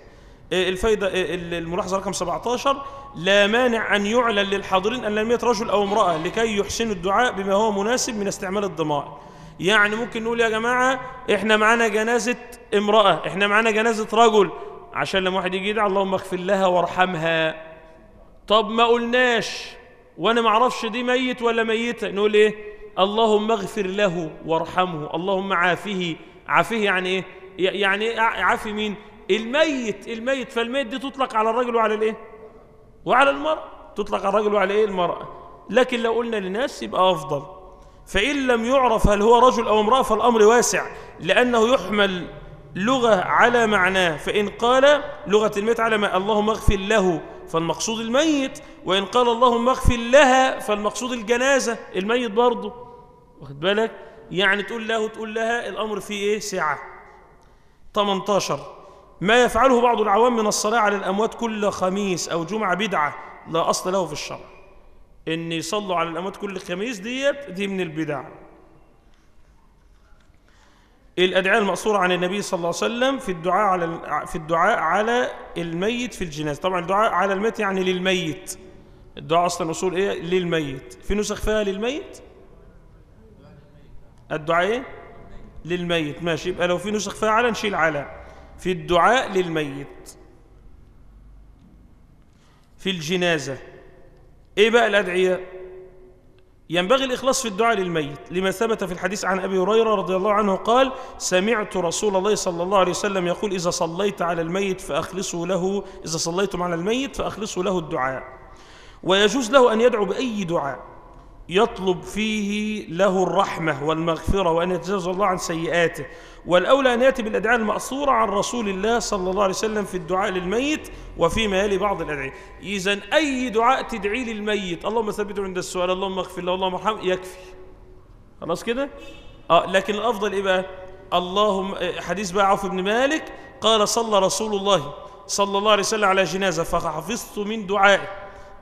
الفايدة إيه ال- الملاحظة رقم 17 لا مانع أن يعلن للحاضرين أن لم رجل أو امرأة لكي يحسنوا الدعاء بما هو مناسب من استعمال الضمائر. يعني ممكن نقول يا جماعة إحنا معانا جنازة امرأة إحنا معانا جنازة رجل. عشان لما واحد يجي يدعي اللهم اغفر لها وارحمها. طب ما قلناش وأنا ما أعرفش دي ميت ولا ميتة. نقول إيه؟ اللهم اغفر له وارحمه. اللهم عافه. عافه يعني إيه؟ يعني عافي مين؟ الميت الميت فالميت دي تطلق على الرجل وعلى الإيه؟ وعلى المرأة. تطلق على الرجل وعلى إيه؟ المرأة. لكن لو قلنا للناس يبقى أفضل. فإن لم يعرف هل هو رجل أو امرأة فالأمر واسع لأنه يحمل لغة على معناه. فإن قال لغة الميت على ما اللهم اغفر له فالمقصود الميت. وإن قال اللهم اغفر لها فالمقصود الجنازة. الميت برضه. واخد بالك؟ يعني تقول له تقول لها الأمر فيه إيه؟ سعة. 18 ما يفعله بعض العوام من الصلاة على الأموات كل خميس أو جمعة بدعة لا أصل له في الشرع. إن يصلوا على الأموات كل خميس ديت دي من البدع. الادعياء المأثورة عن النبي صلى الله عليه وسلم في الدعاء على في الدعاء على الميت في الجنازة. طبعا الدعاء على الميت يعني للميت. الدعاء أصلا اصول إيه؟ للميت. في نسخ فيها للميت؟ الدعاء إيه؟ للميت. ماشي. يبقى لو في نسخ فيها على نشيل على. في الدعاء للميت. في الجنازة. إيه بقى الأدعية؟ ينبغي الإخلاص في الدعاء للميت. لما ثبت في الحديث عن أبي هريرة رضي الله عنه قال سمعت رسول الله صلى الله عليه وسلم يقول إذا صليت على الميت فاخلصوا له إذا صليتم على الميت فاخلصوا له الدعاء. ويجوز له أن يدعو بأي دعاء. يطلب فيه له الرحمة والمغفرة وأن يتجاوز الله عن سيئاته. والأولى أن يأتي بالأدعاء الماثوره عن رسول الله صلى الله عليه وسلم في الدعاء للميت وفيما يلي بعض الأدعية. اذا أي دعاء تدعي للميت؟ اللهم ثبته عند السؤال اللهم اغفر له اللهم ارحمه. يكفي. خلاص كده؟ آه لكن الأفضل إيه بقى؟ اللهم آه، حديث بقى عوف بن مالك قال صلى رسول الله صلى الله عليه وسلم على جنازة فحفظت من دعائه.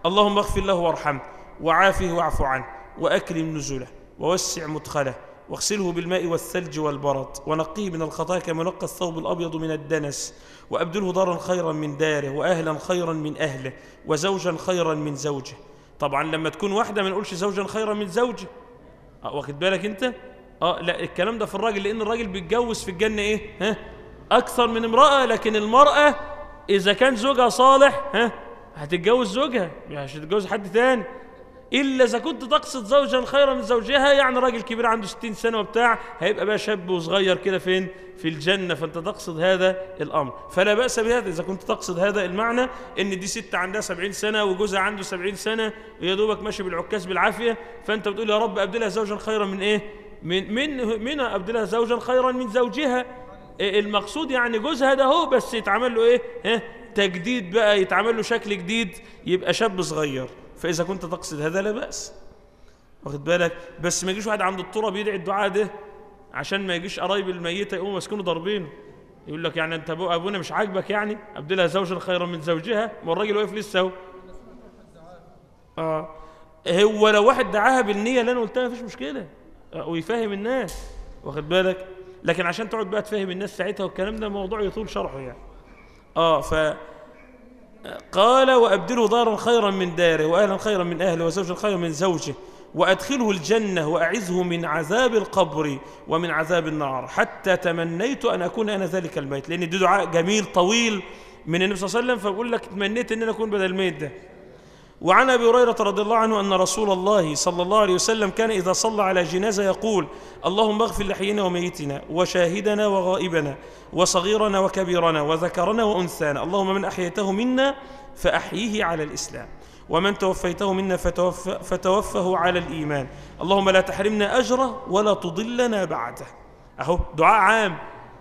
اللهم اغفر له وارحمه. وعافه واعف عنه. واكرم نزله ووسع مدخله واغسله بالماء والثلج والبرد ونقيه من الخطايا كما ينقى الثوب الأبيض من الدنس وأبدله دارا خيرا من داره وأهلا خيرا من أهله وزوجا خيرا من زوجه. طبعا لما تكون واحدة ما نقولش زوجا خيرا من زوجه آه واخد بالك أنت؟ آه لا الكلام ده في الراجل لأن الراجل بيتجوز في الجنة إيه؟ ها؟ أكثر من امرأة لكن المرأة إذا كان زوجها صالح ها؟ هتتجوز زوجها؟ مش هتتجوز حد تاني. إلا إذا كنت تقصد زوجا خيرا من زوجها يعني راجل كبير عنده 60 سنة وبتاع هيبقى بقى شاب وصغير كده فين؟ في الجنة. فأنت تقصد هذا الأمر. فلا بأس بهذا. إذا كنت تقصد هذا المعنى إن دي ست عندها 70 سنة وجوزها عنده 70 سنة ويا دوبك ماشي بالعكاز بالعافية فأنت بتقول يا رب أبدلها زوجا خيرا من إيه؟ من من منها أبدلها زوجا خيرا من زوجها. إيه المقصود يعني جوزها ده هو بس يتعمل له إيه؟ ها؟ تجديد بقى يتعمل له شكل جديد يبقى شاب صغير. فإذا كنت تقصد هذا لا بأس. واخد بالك؟ بس ما يجيش واحد عند التراب يدعي الدعاء ده عشان ما يجيش قرايب الميتة يقوموا ماسكينه ضاربينه. يقول لك يعني أنت أبونا مش عاجبك يعني؟ ابدلها زوجا خيرا من زوجها ما الراجل واقف لسه أهو. آه. هو لو واحد دعاها بالنية اللي أنا قلتها مفيش مشكلة. آه، ويفهم الناس. واخد بالك؟ لكن عشان تقعد بقى تفهم الناس ساعتها والكلام ده موضوع يطول شرحه يعني. آه ف قال وأبدله دارا خيرا من داره وأهلا خيرا من أهله وزوجا خيرا من زوجه وأدخله الجنة وأعزه من عذاب القبر ومن عذاب النار حتى تمنيت أن أكون أنا ذلك الميت. لأن دي دعاء جميل طويل من النبي صلى الله عليه وسلم فبقول لك تمنيت أن أكون بدل الميت ده. وعن أبي هريرة رضي الله عنه أن رسول الله صلى الله عليه وسلم كان إذا صلى على جنازة يقول اللهم اغفر لحينا وميتنا وشاهدنا وغائبنا وصغيرنا وكبيرنا وذكرنا وأنثانا اللهم من أحييته منا فاحيه على الإسلام ومن توفيته منا فتوفى فتوفه على الإيمان اللهم لا تحرمنا أجره ولا تضلنا بعده. أهو دعاء عام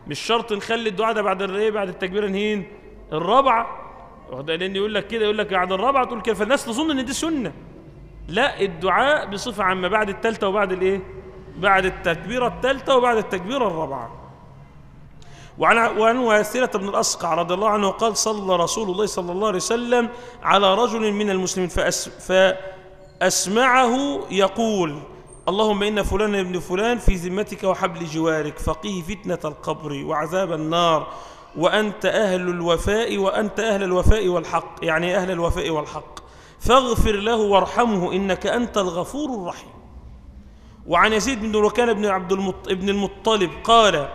مش شرط نخلي الدعاء ده بعد الايه بعد التكبيره نهين الرابعة واخد لأن يقول لك كده يقول لك بعد الرابعة تقول كده. فالناس تظن إن دي سنة. لا الدعاء بصفة عامة بعد الثالثه وبعد الإيه؟ بعد التكبيرة الثالثه وبعد التكبيرة الرابعة. وعن وعن واثرة بن الأصقع رضي الله عنه قال صلى رسول الله صلى الله عليه وسلم على رجل من المسلمين فأس فأسمعه يقول اللهم إن فلان ابن فلان في ذمتك وحبل جوارك فقيه فتنة القبر وعذاب النار. وأنت أهل الوفاء وأنت أهل الوفاء والحق يعني أهل الوفاء والحق. فاغفر له وارحمه إنك أنت الغفور الرحيم. وعن يزيد بن ركان بن عبد المط... ابن المطلب قال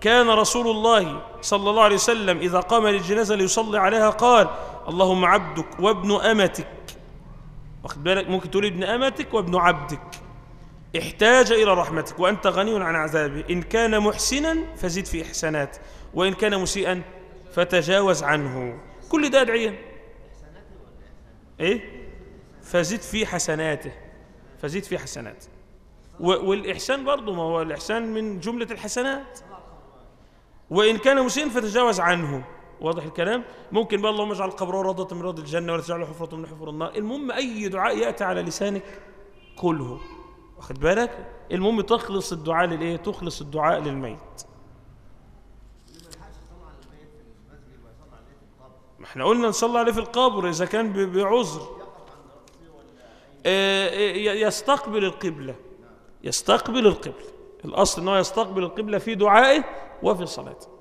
كان رسول الله صلى الله عليه وسلم إذا قام للجنازة ليصلي عليها قال اللهم عبدك وابن أمتك. واخد بالك؟ ممكن تقول ابن أمتك وابن عبدك. احتاج إلى رحمتك وأنت غني عن عذابه إن كان محسنا فزد في إحسانات وإن كان مسيئا فتجاوز عنه. كل ده أدعية إيه؟ فزد في حسناته. فزد في حسناته والإحسان برضه ما هو الإحسان من جملة الحسنات. وإن كان مسيئا فتجاوز عنه. واضح الكلام؟ ممكن بقى اللهم اجعل قبره روضة من رياض الجنة ولا تجعله حفرة من حفر النار. المهم أي دعاء يأتي على لسانك قله واخد بالك؟ المهم تخلص الدعاء للإيه؟ تخلص الدعاء للميت. ما إحنا قلنا نصلي عليه في القبر إذا كان بعذر. آه، آه، يستقبل القبلة. يستقبل القبلة. الأصل أنه يستقبل القبلة في دعائه وفي صلاته.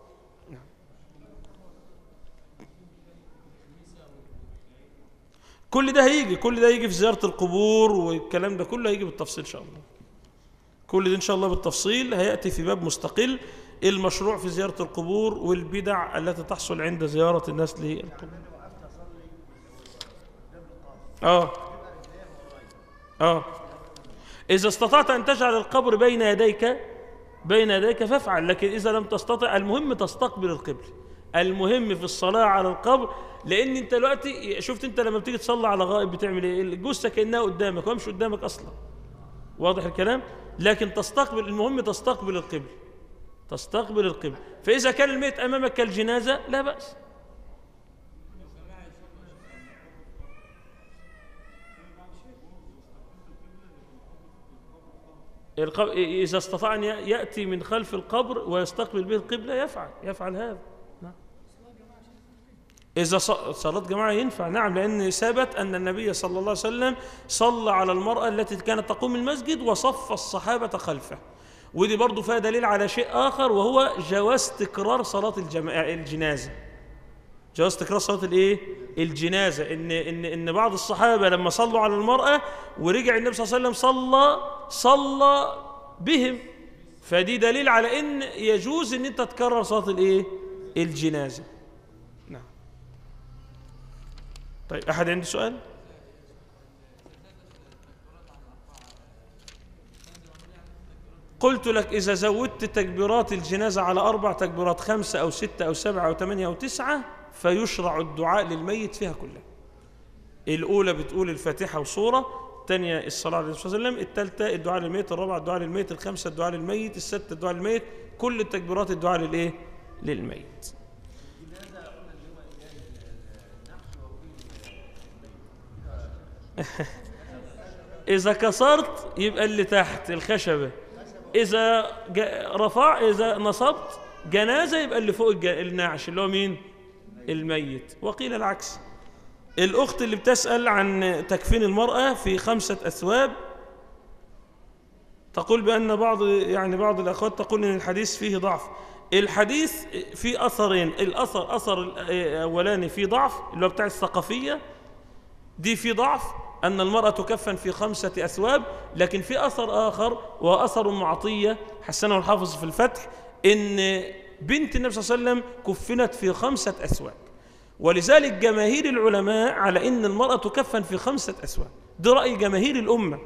كل ده هيجي كل ده هيجي في زيارة القبور والكلام ده كله هيجي بالتفصيل إن شاء الله. كل ده إن شاء الله بالتفصيل هيأتي في باب مستقل المشروع في زيارة القبور والبدع التي تحصل عند زيارة الناس للقبور آه. آه. إذا استطعت أن تجعل القبر بين يديك بين يديك فافعل لكن إذا لم تستطع المهم تستقبل القبل. المهم في الصلاة على القبر لأن أنت دلوقتي شفت أنت لما بتيجي تصلي على غائب بتعمل إيه؟ الجثة كأنها قدامك وهي مش قدامك أصلا واضح الكلام؟ لكن تستقبل المهم تستقبل القبل تستقبل القبل فإذا كان الميت أمامك كالجنازة لا الق- إذا استطاع أن يأتي من خلف القبر ويستقبل به القبلة يفعل يفعل هذا. إذا صلاة جماعة ينفع نعم لأن ثبت أن النبي صلى الله عليه وسلم صلى على المرأة التي كانت تقوم المسجد وصف الصحابة خلفه ودي برضو فيها دليل على شيء آخر وهو جواز تكرار صلاة الجنازة جواز تكرار صلاة الإيه؟ الجنازة إن إن إن بعض الصحابة لما صلوا على المرأة ورجع النبي صلى الله عليه وسلم صلى صلى بهم فدي دليل على إن يجوز إن أنت تكرر صلاة الإيه؟ الجنازة. طيب أحد عنده سؤال؟ قلت لك إذا زودت تكبيرات الجنازة على أربع تكبيرات خمسة أو ستة أو سبعة أو ثمانية أو تسعة فيشرع الدعاء للميت فيها كلها الأولى بتقول الفاتحة وصورة الثانية الصلاة على النبي صلى الله عليه وسلم الثالثة الدعاء للميت الرابعة الدعاء للميت الخامسة الدعاء للميت الستة الدعاء للميت كل التكبيرات الدعاء للإيه؟ للميت إذا كسرت يبقى اللي تحت الخشبة. إذا رفع إذا نصبت جنازة يبقى اللي فوق النعش اللي هو مين؟ الميت. وقيل العكس. الأخت اللي بتسأل عن تكفين المرأة في خمسة أثواب تقول بأن بعض يعني بعض الأخوات تقول أن الحديث فيه ضعف. الحديث فيه أثرين الأثر أثر الأولاني فيه ضعف اللي هو بتاع الثقافية دي في ضعف. أن المرأة تكفن في خمسة أثواب لكن في أثر آخر وأثر معطية. حسنه الحافظ في الفتح إن بنت النبي صلى الله عليه وسلم كفنت في خمسة أثواب. ولذلك جماهير العلماء على إن المرأة تكفن في خمسة اسواب ده رأي جماهير الأمة.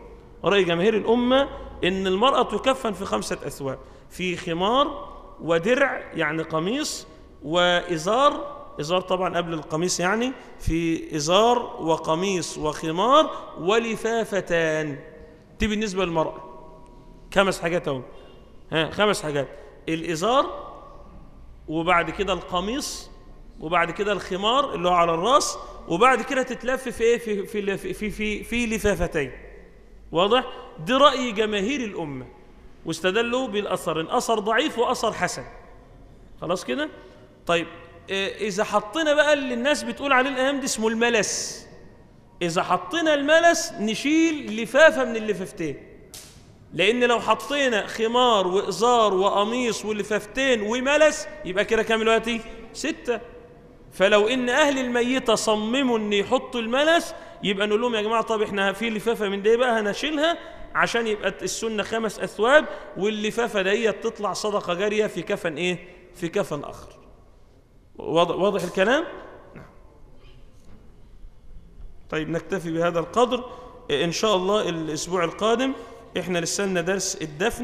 رأي جماهير الأمة إن المرأة تكفن في خمسة اسواب في خمار ودرع يعني قميص وإزار إزار طبعا قبل القميص يعني في إزار وقميص وخمار ولفافتان. دي بالنسبة للمرأة. خمس حاجات أهو. ها خمس حاجات. الإزار وبعد كده القميص وبعد كده الخمار اللي هو على الرأس وبعد كده تتلف في إيه؟ في في في في, في لفافتين. واضح؟ دي رأي جماهير الأمة. واستدلوا بالأثر. الأثر ضعيف وأثر حسن. خلاص كده؟ طيب إيه، إذا حطينا بقى اللي الناس بتقول عليه الأيام دي اسمه الملس. إذا حطينا الملس نشيل لفافة من اللفافتين. لأن لو حطينا خمار وإزار وقميص ولفافتين وملس يبقى كده كام دلوقتي ستة. فلو إن أهل الميتة صمموا إن يحطوا الملس يبقى نقول لهم يا جماعة طب إحنا في لفافة من دي بقى هنشيلها عشان يبقى السنة خمس أثواب واللفافة ديت تطلع صدقة جارية في كفن إيه؟ في كفن آخر. واضح, الكلام؟ نعم. طيب نكتفي بهذا القدر. إن شاء الله الأسبوع القادم إحنا لسه لنا درس الدفن.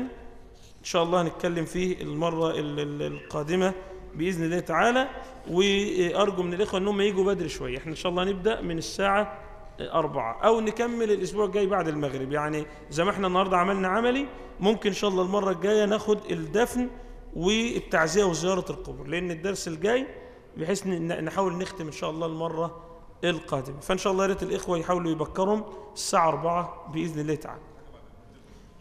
إن شاء الله هنتكلم فيه المرة ال- ال- القادمة بإذن الله تعالى. وأرجو من الإخوة إنهم يجوا بدري شوية. إحنا إن شاء الله نبدأ من الساعة أربعة. أو نكمل الأسبوع الجاي بعد المغرب. يعني زي ما إحنا النهاردة عملنا عملي ممكن إن شاء الله المرة الجاية ناخد الدفن والتعزية وزيارة القبور لأن الدرس الجاي بحيث نحاول نختم إن شاء الله المرة القادمة. فإن شاء الله يا ريت الإخوة يحاولوا يبكرهم الساعة أربعة بإذن الله تعالى.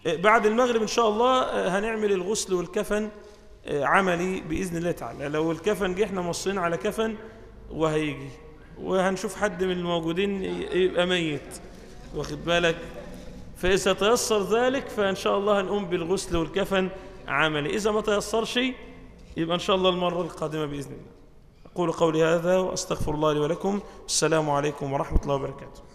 بعد المغرب إن شاء الله هنعمل الغسل والكفن عملي بإذن الله تعالى. لو الكفن جه إحنا موصيين على كفن وهيجي. وهنشوف حد من الموجودين يبقى ميت. واخد بالك؟ فإذا تيسر ذلك فإن شاء الله هنقوم بالغسل والكفن عملي. إذا ما تيسرش يبقى إن شاء الله المرة القادمة بإذن الله. أقول قولي هذا وأستغفر الله لي ولكم. السلام عليكم ورحمة الله وبركاته.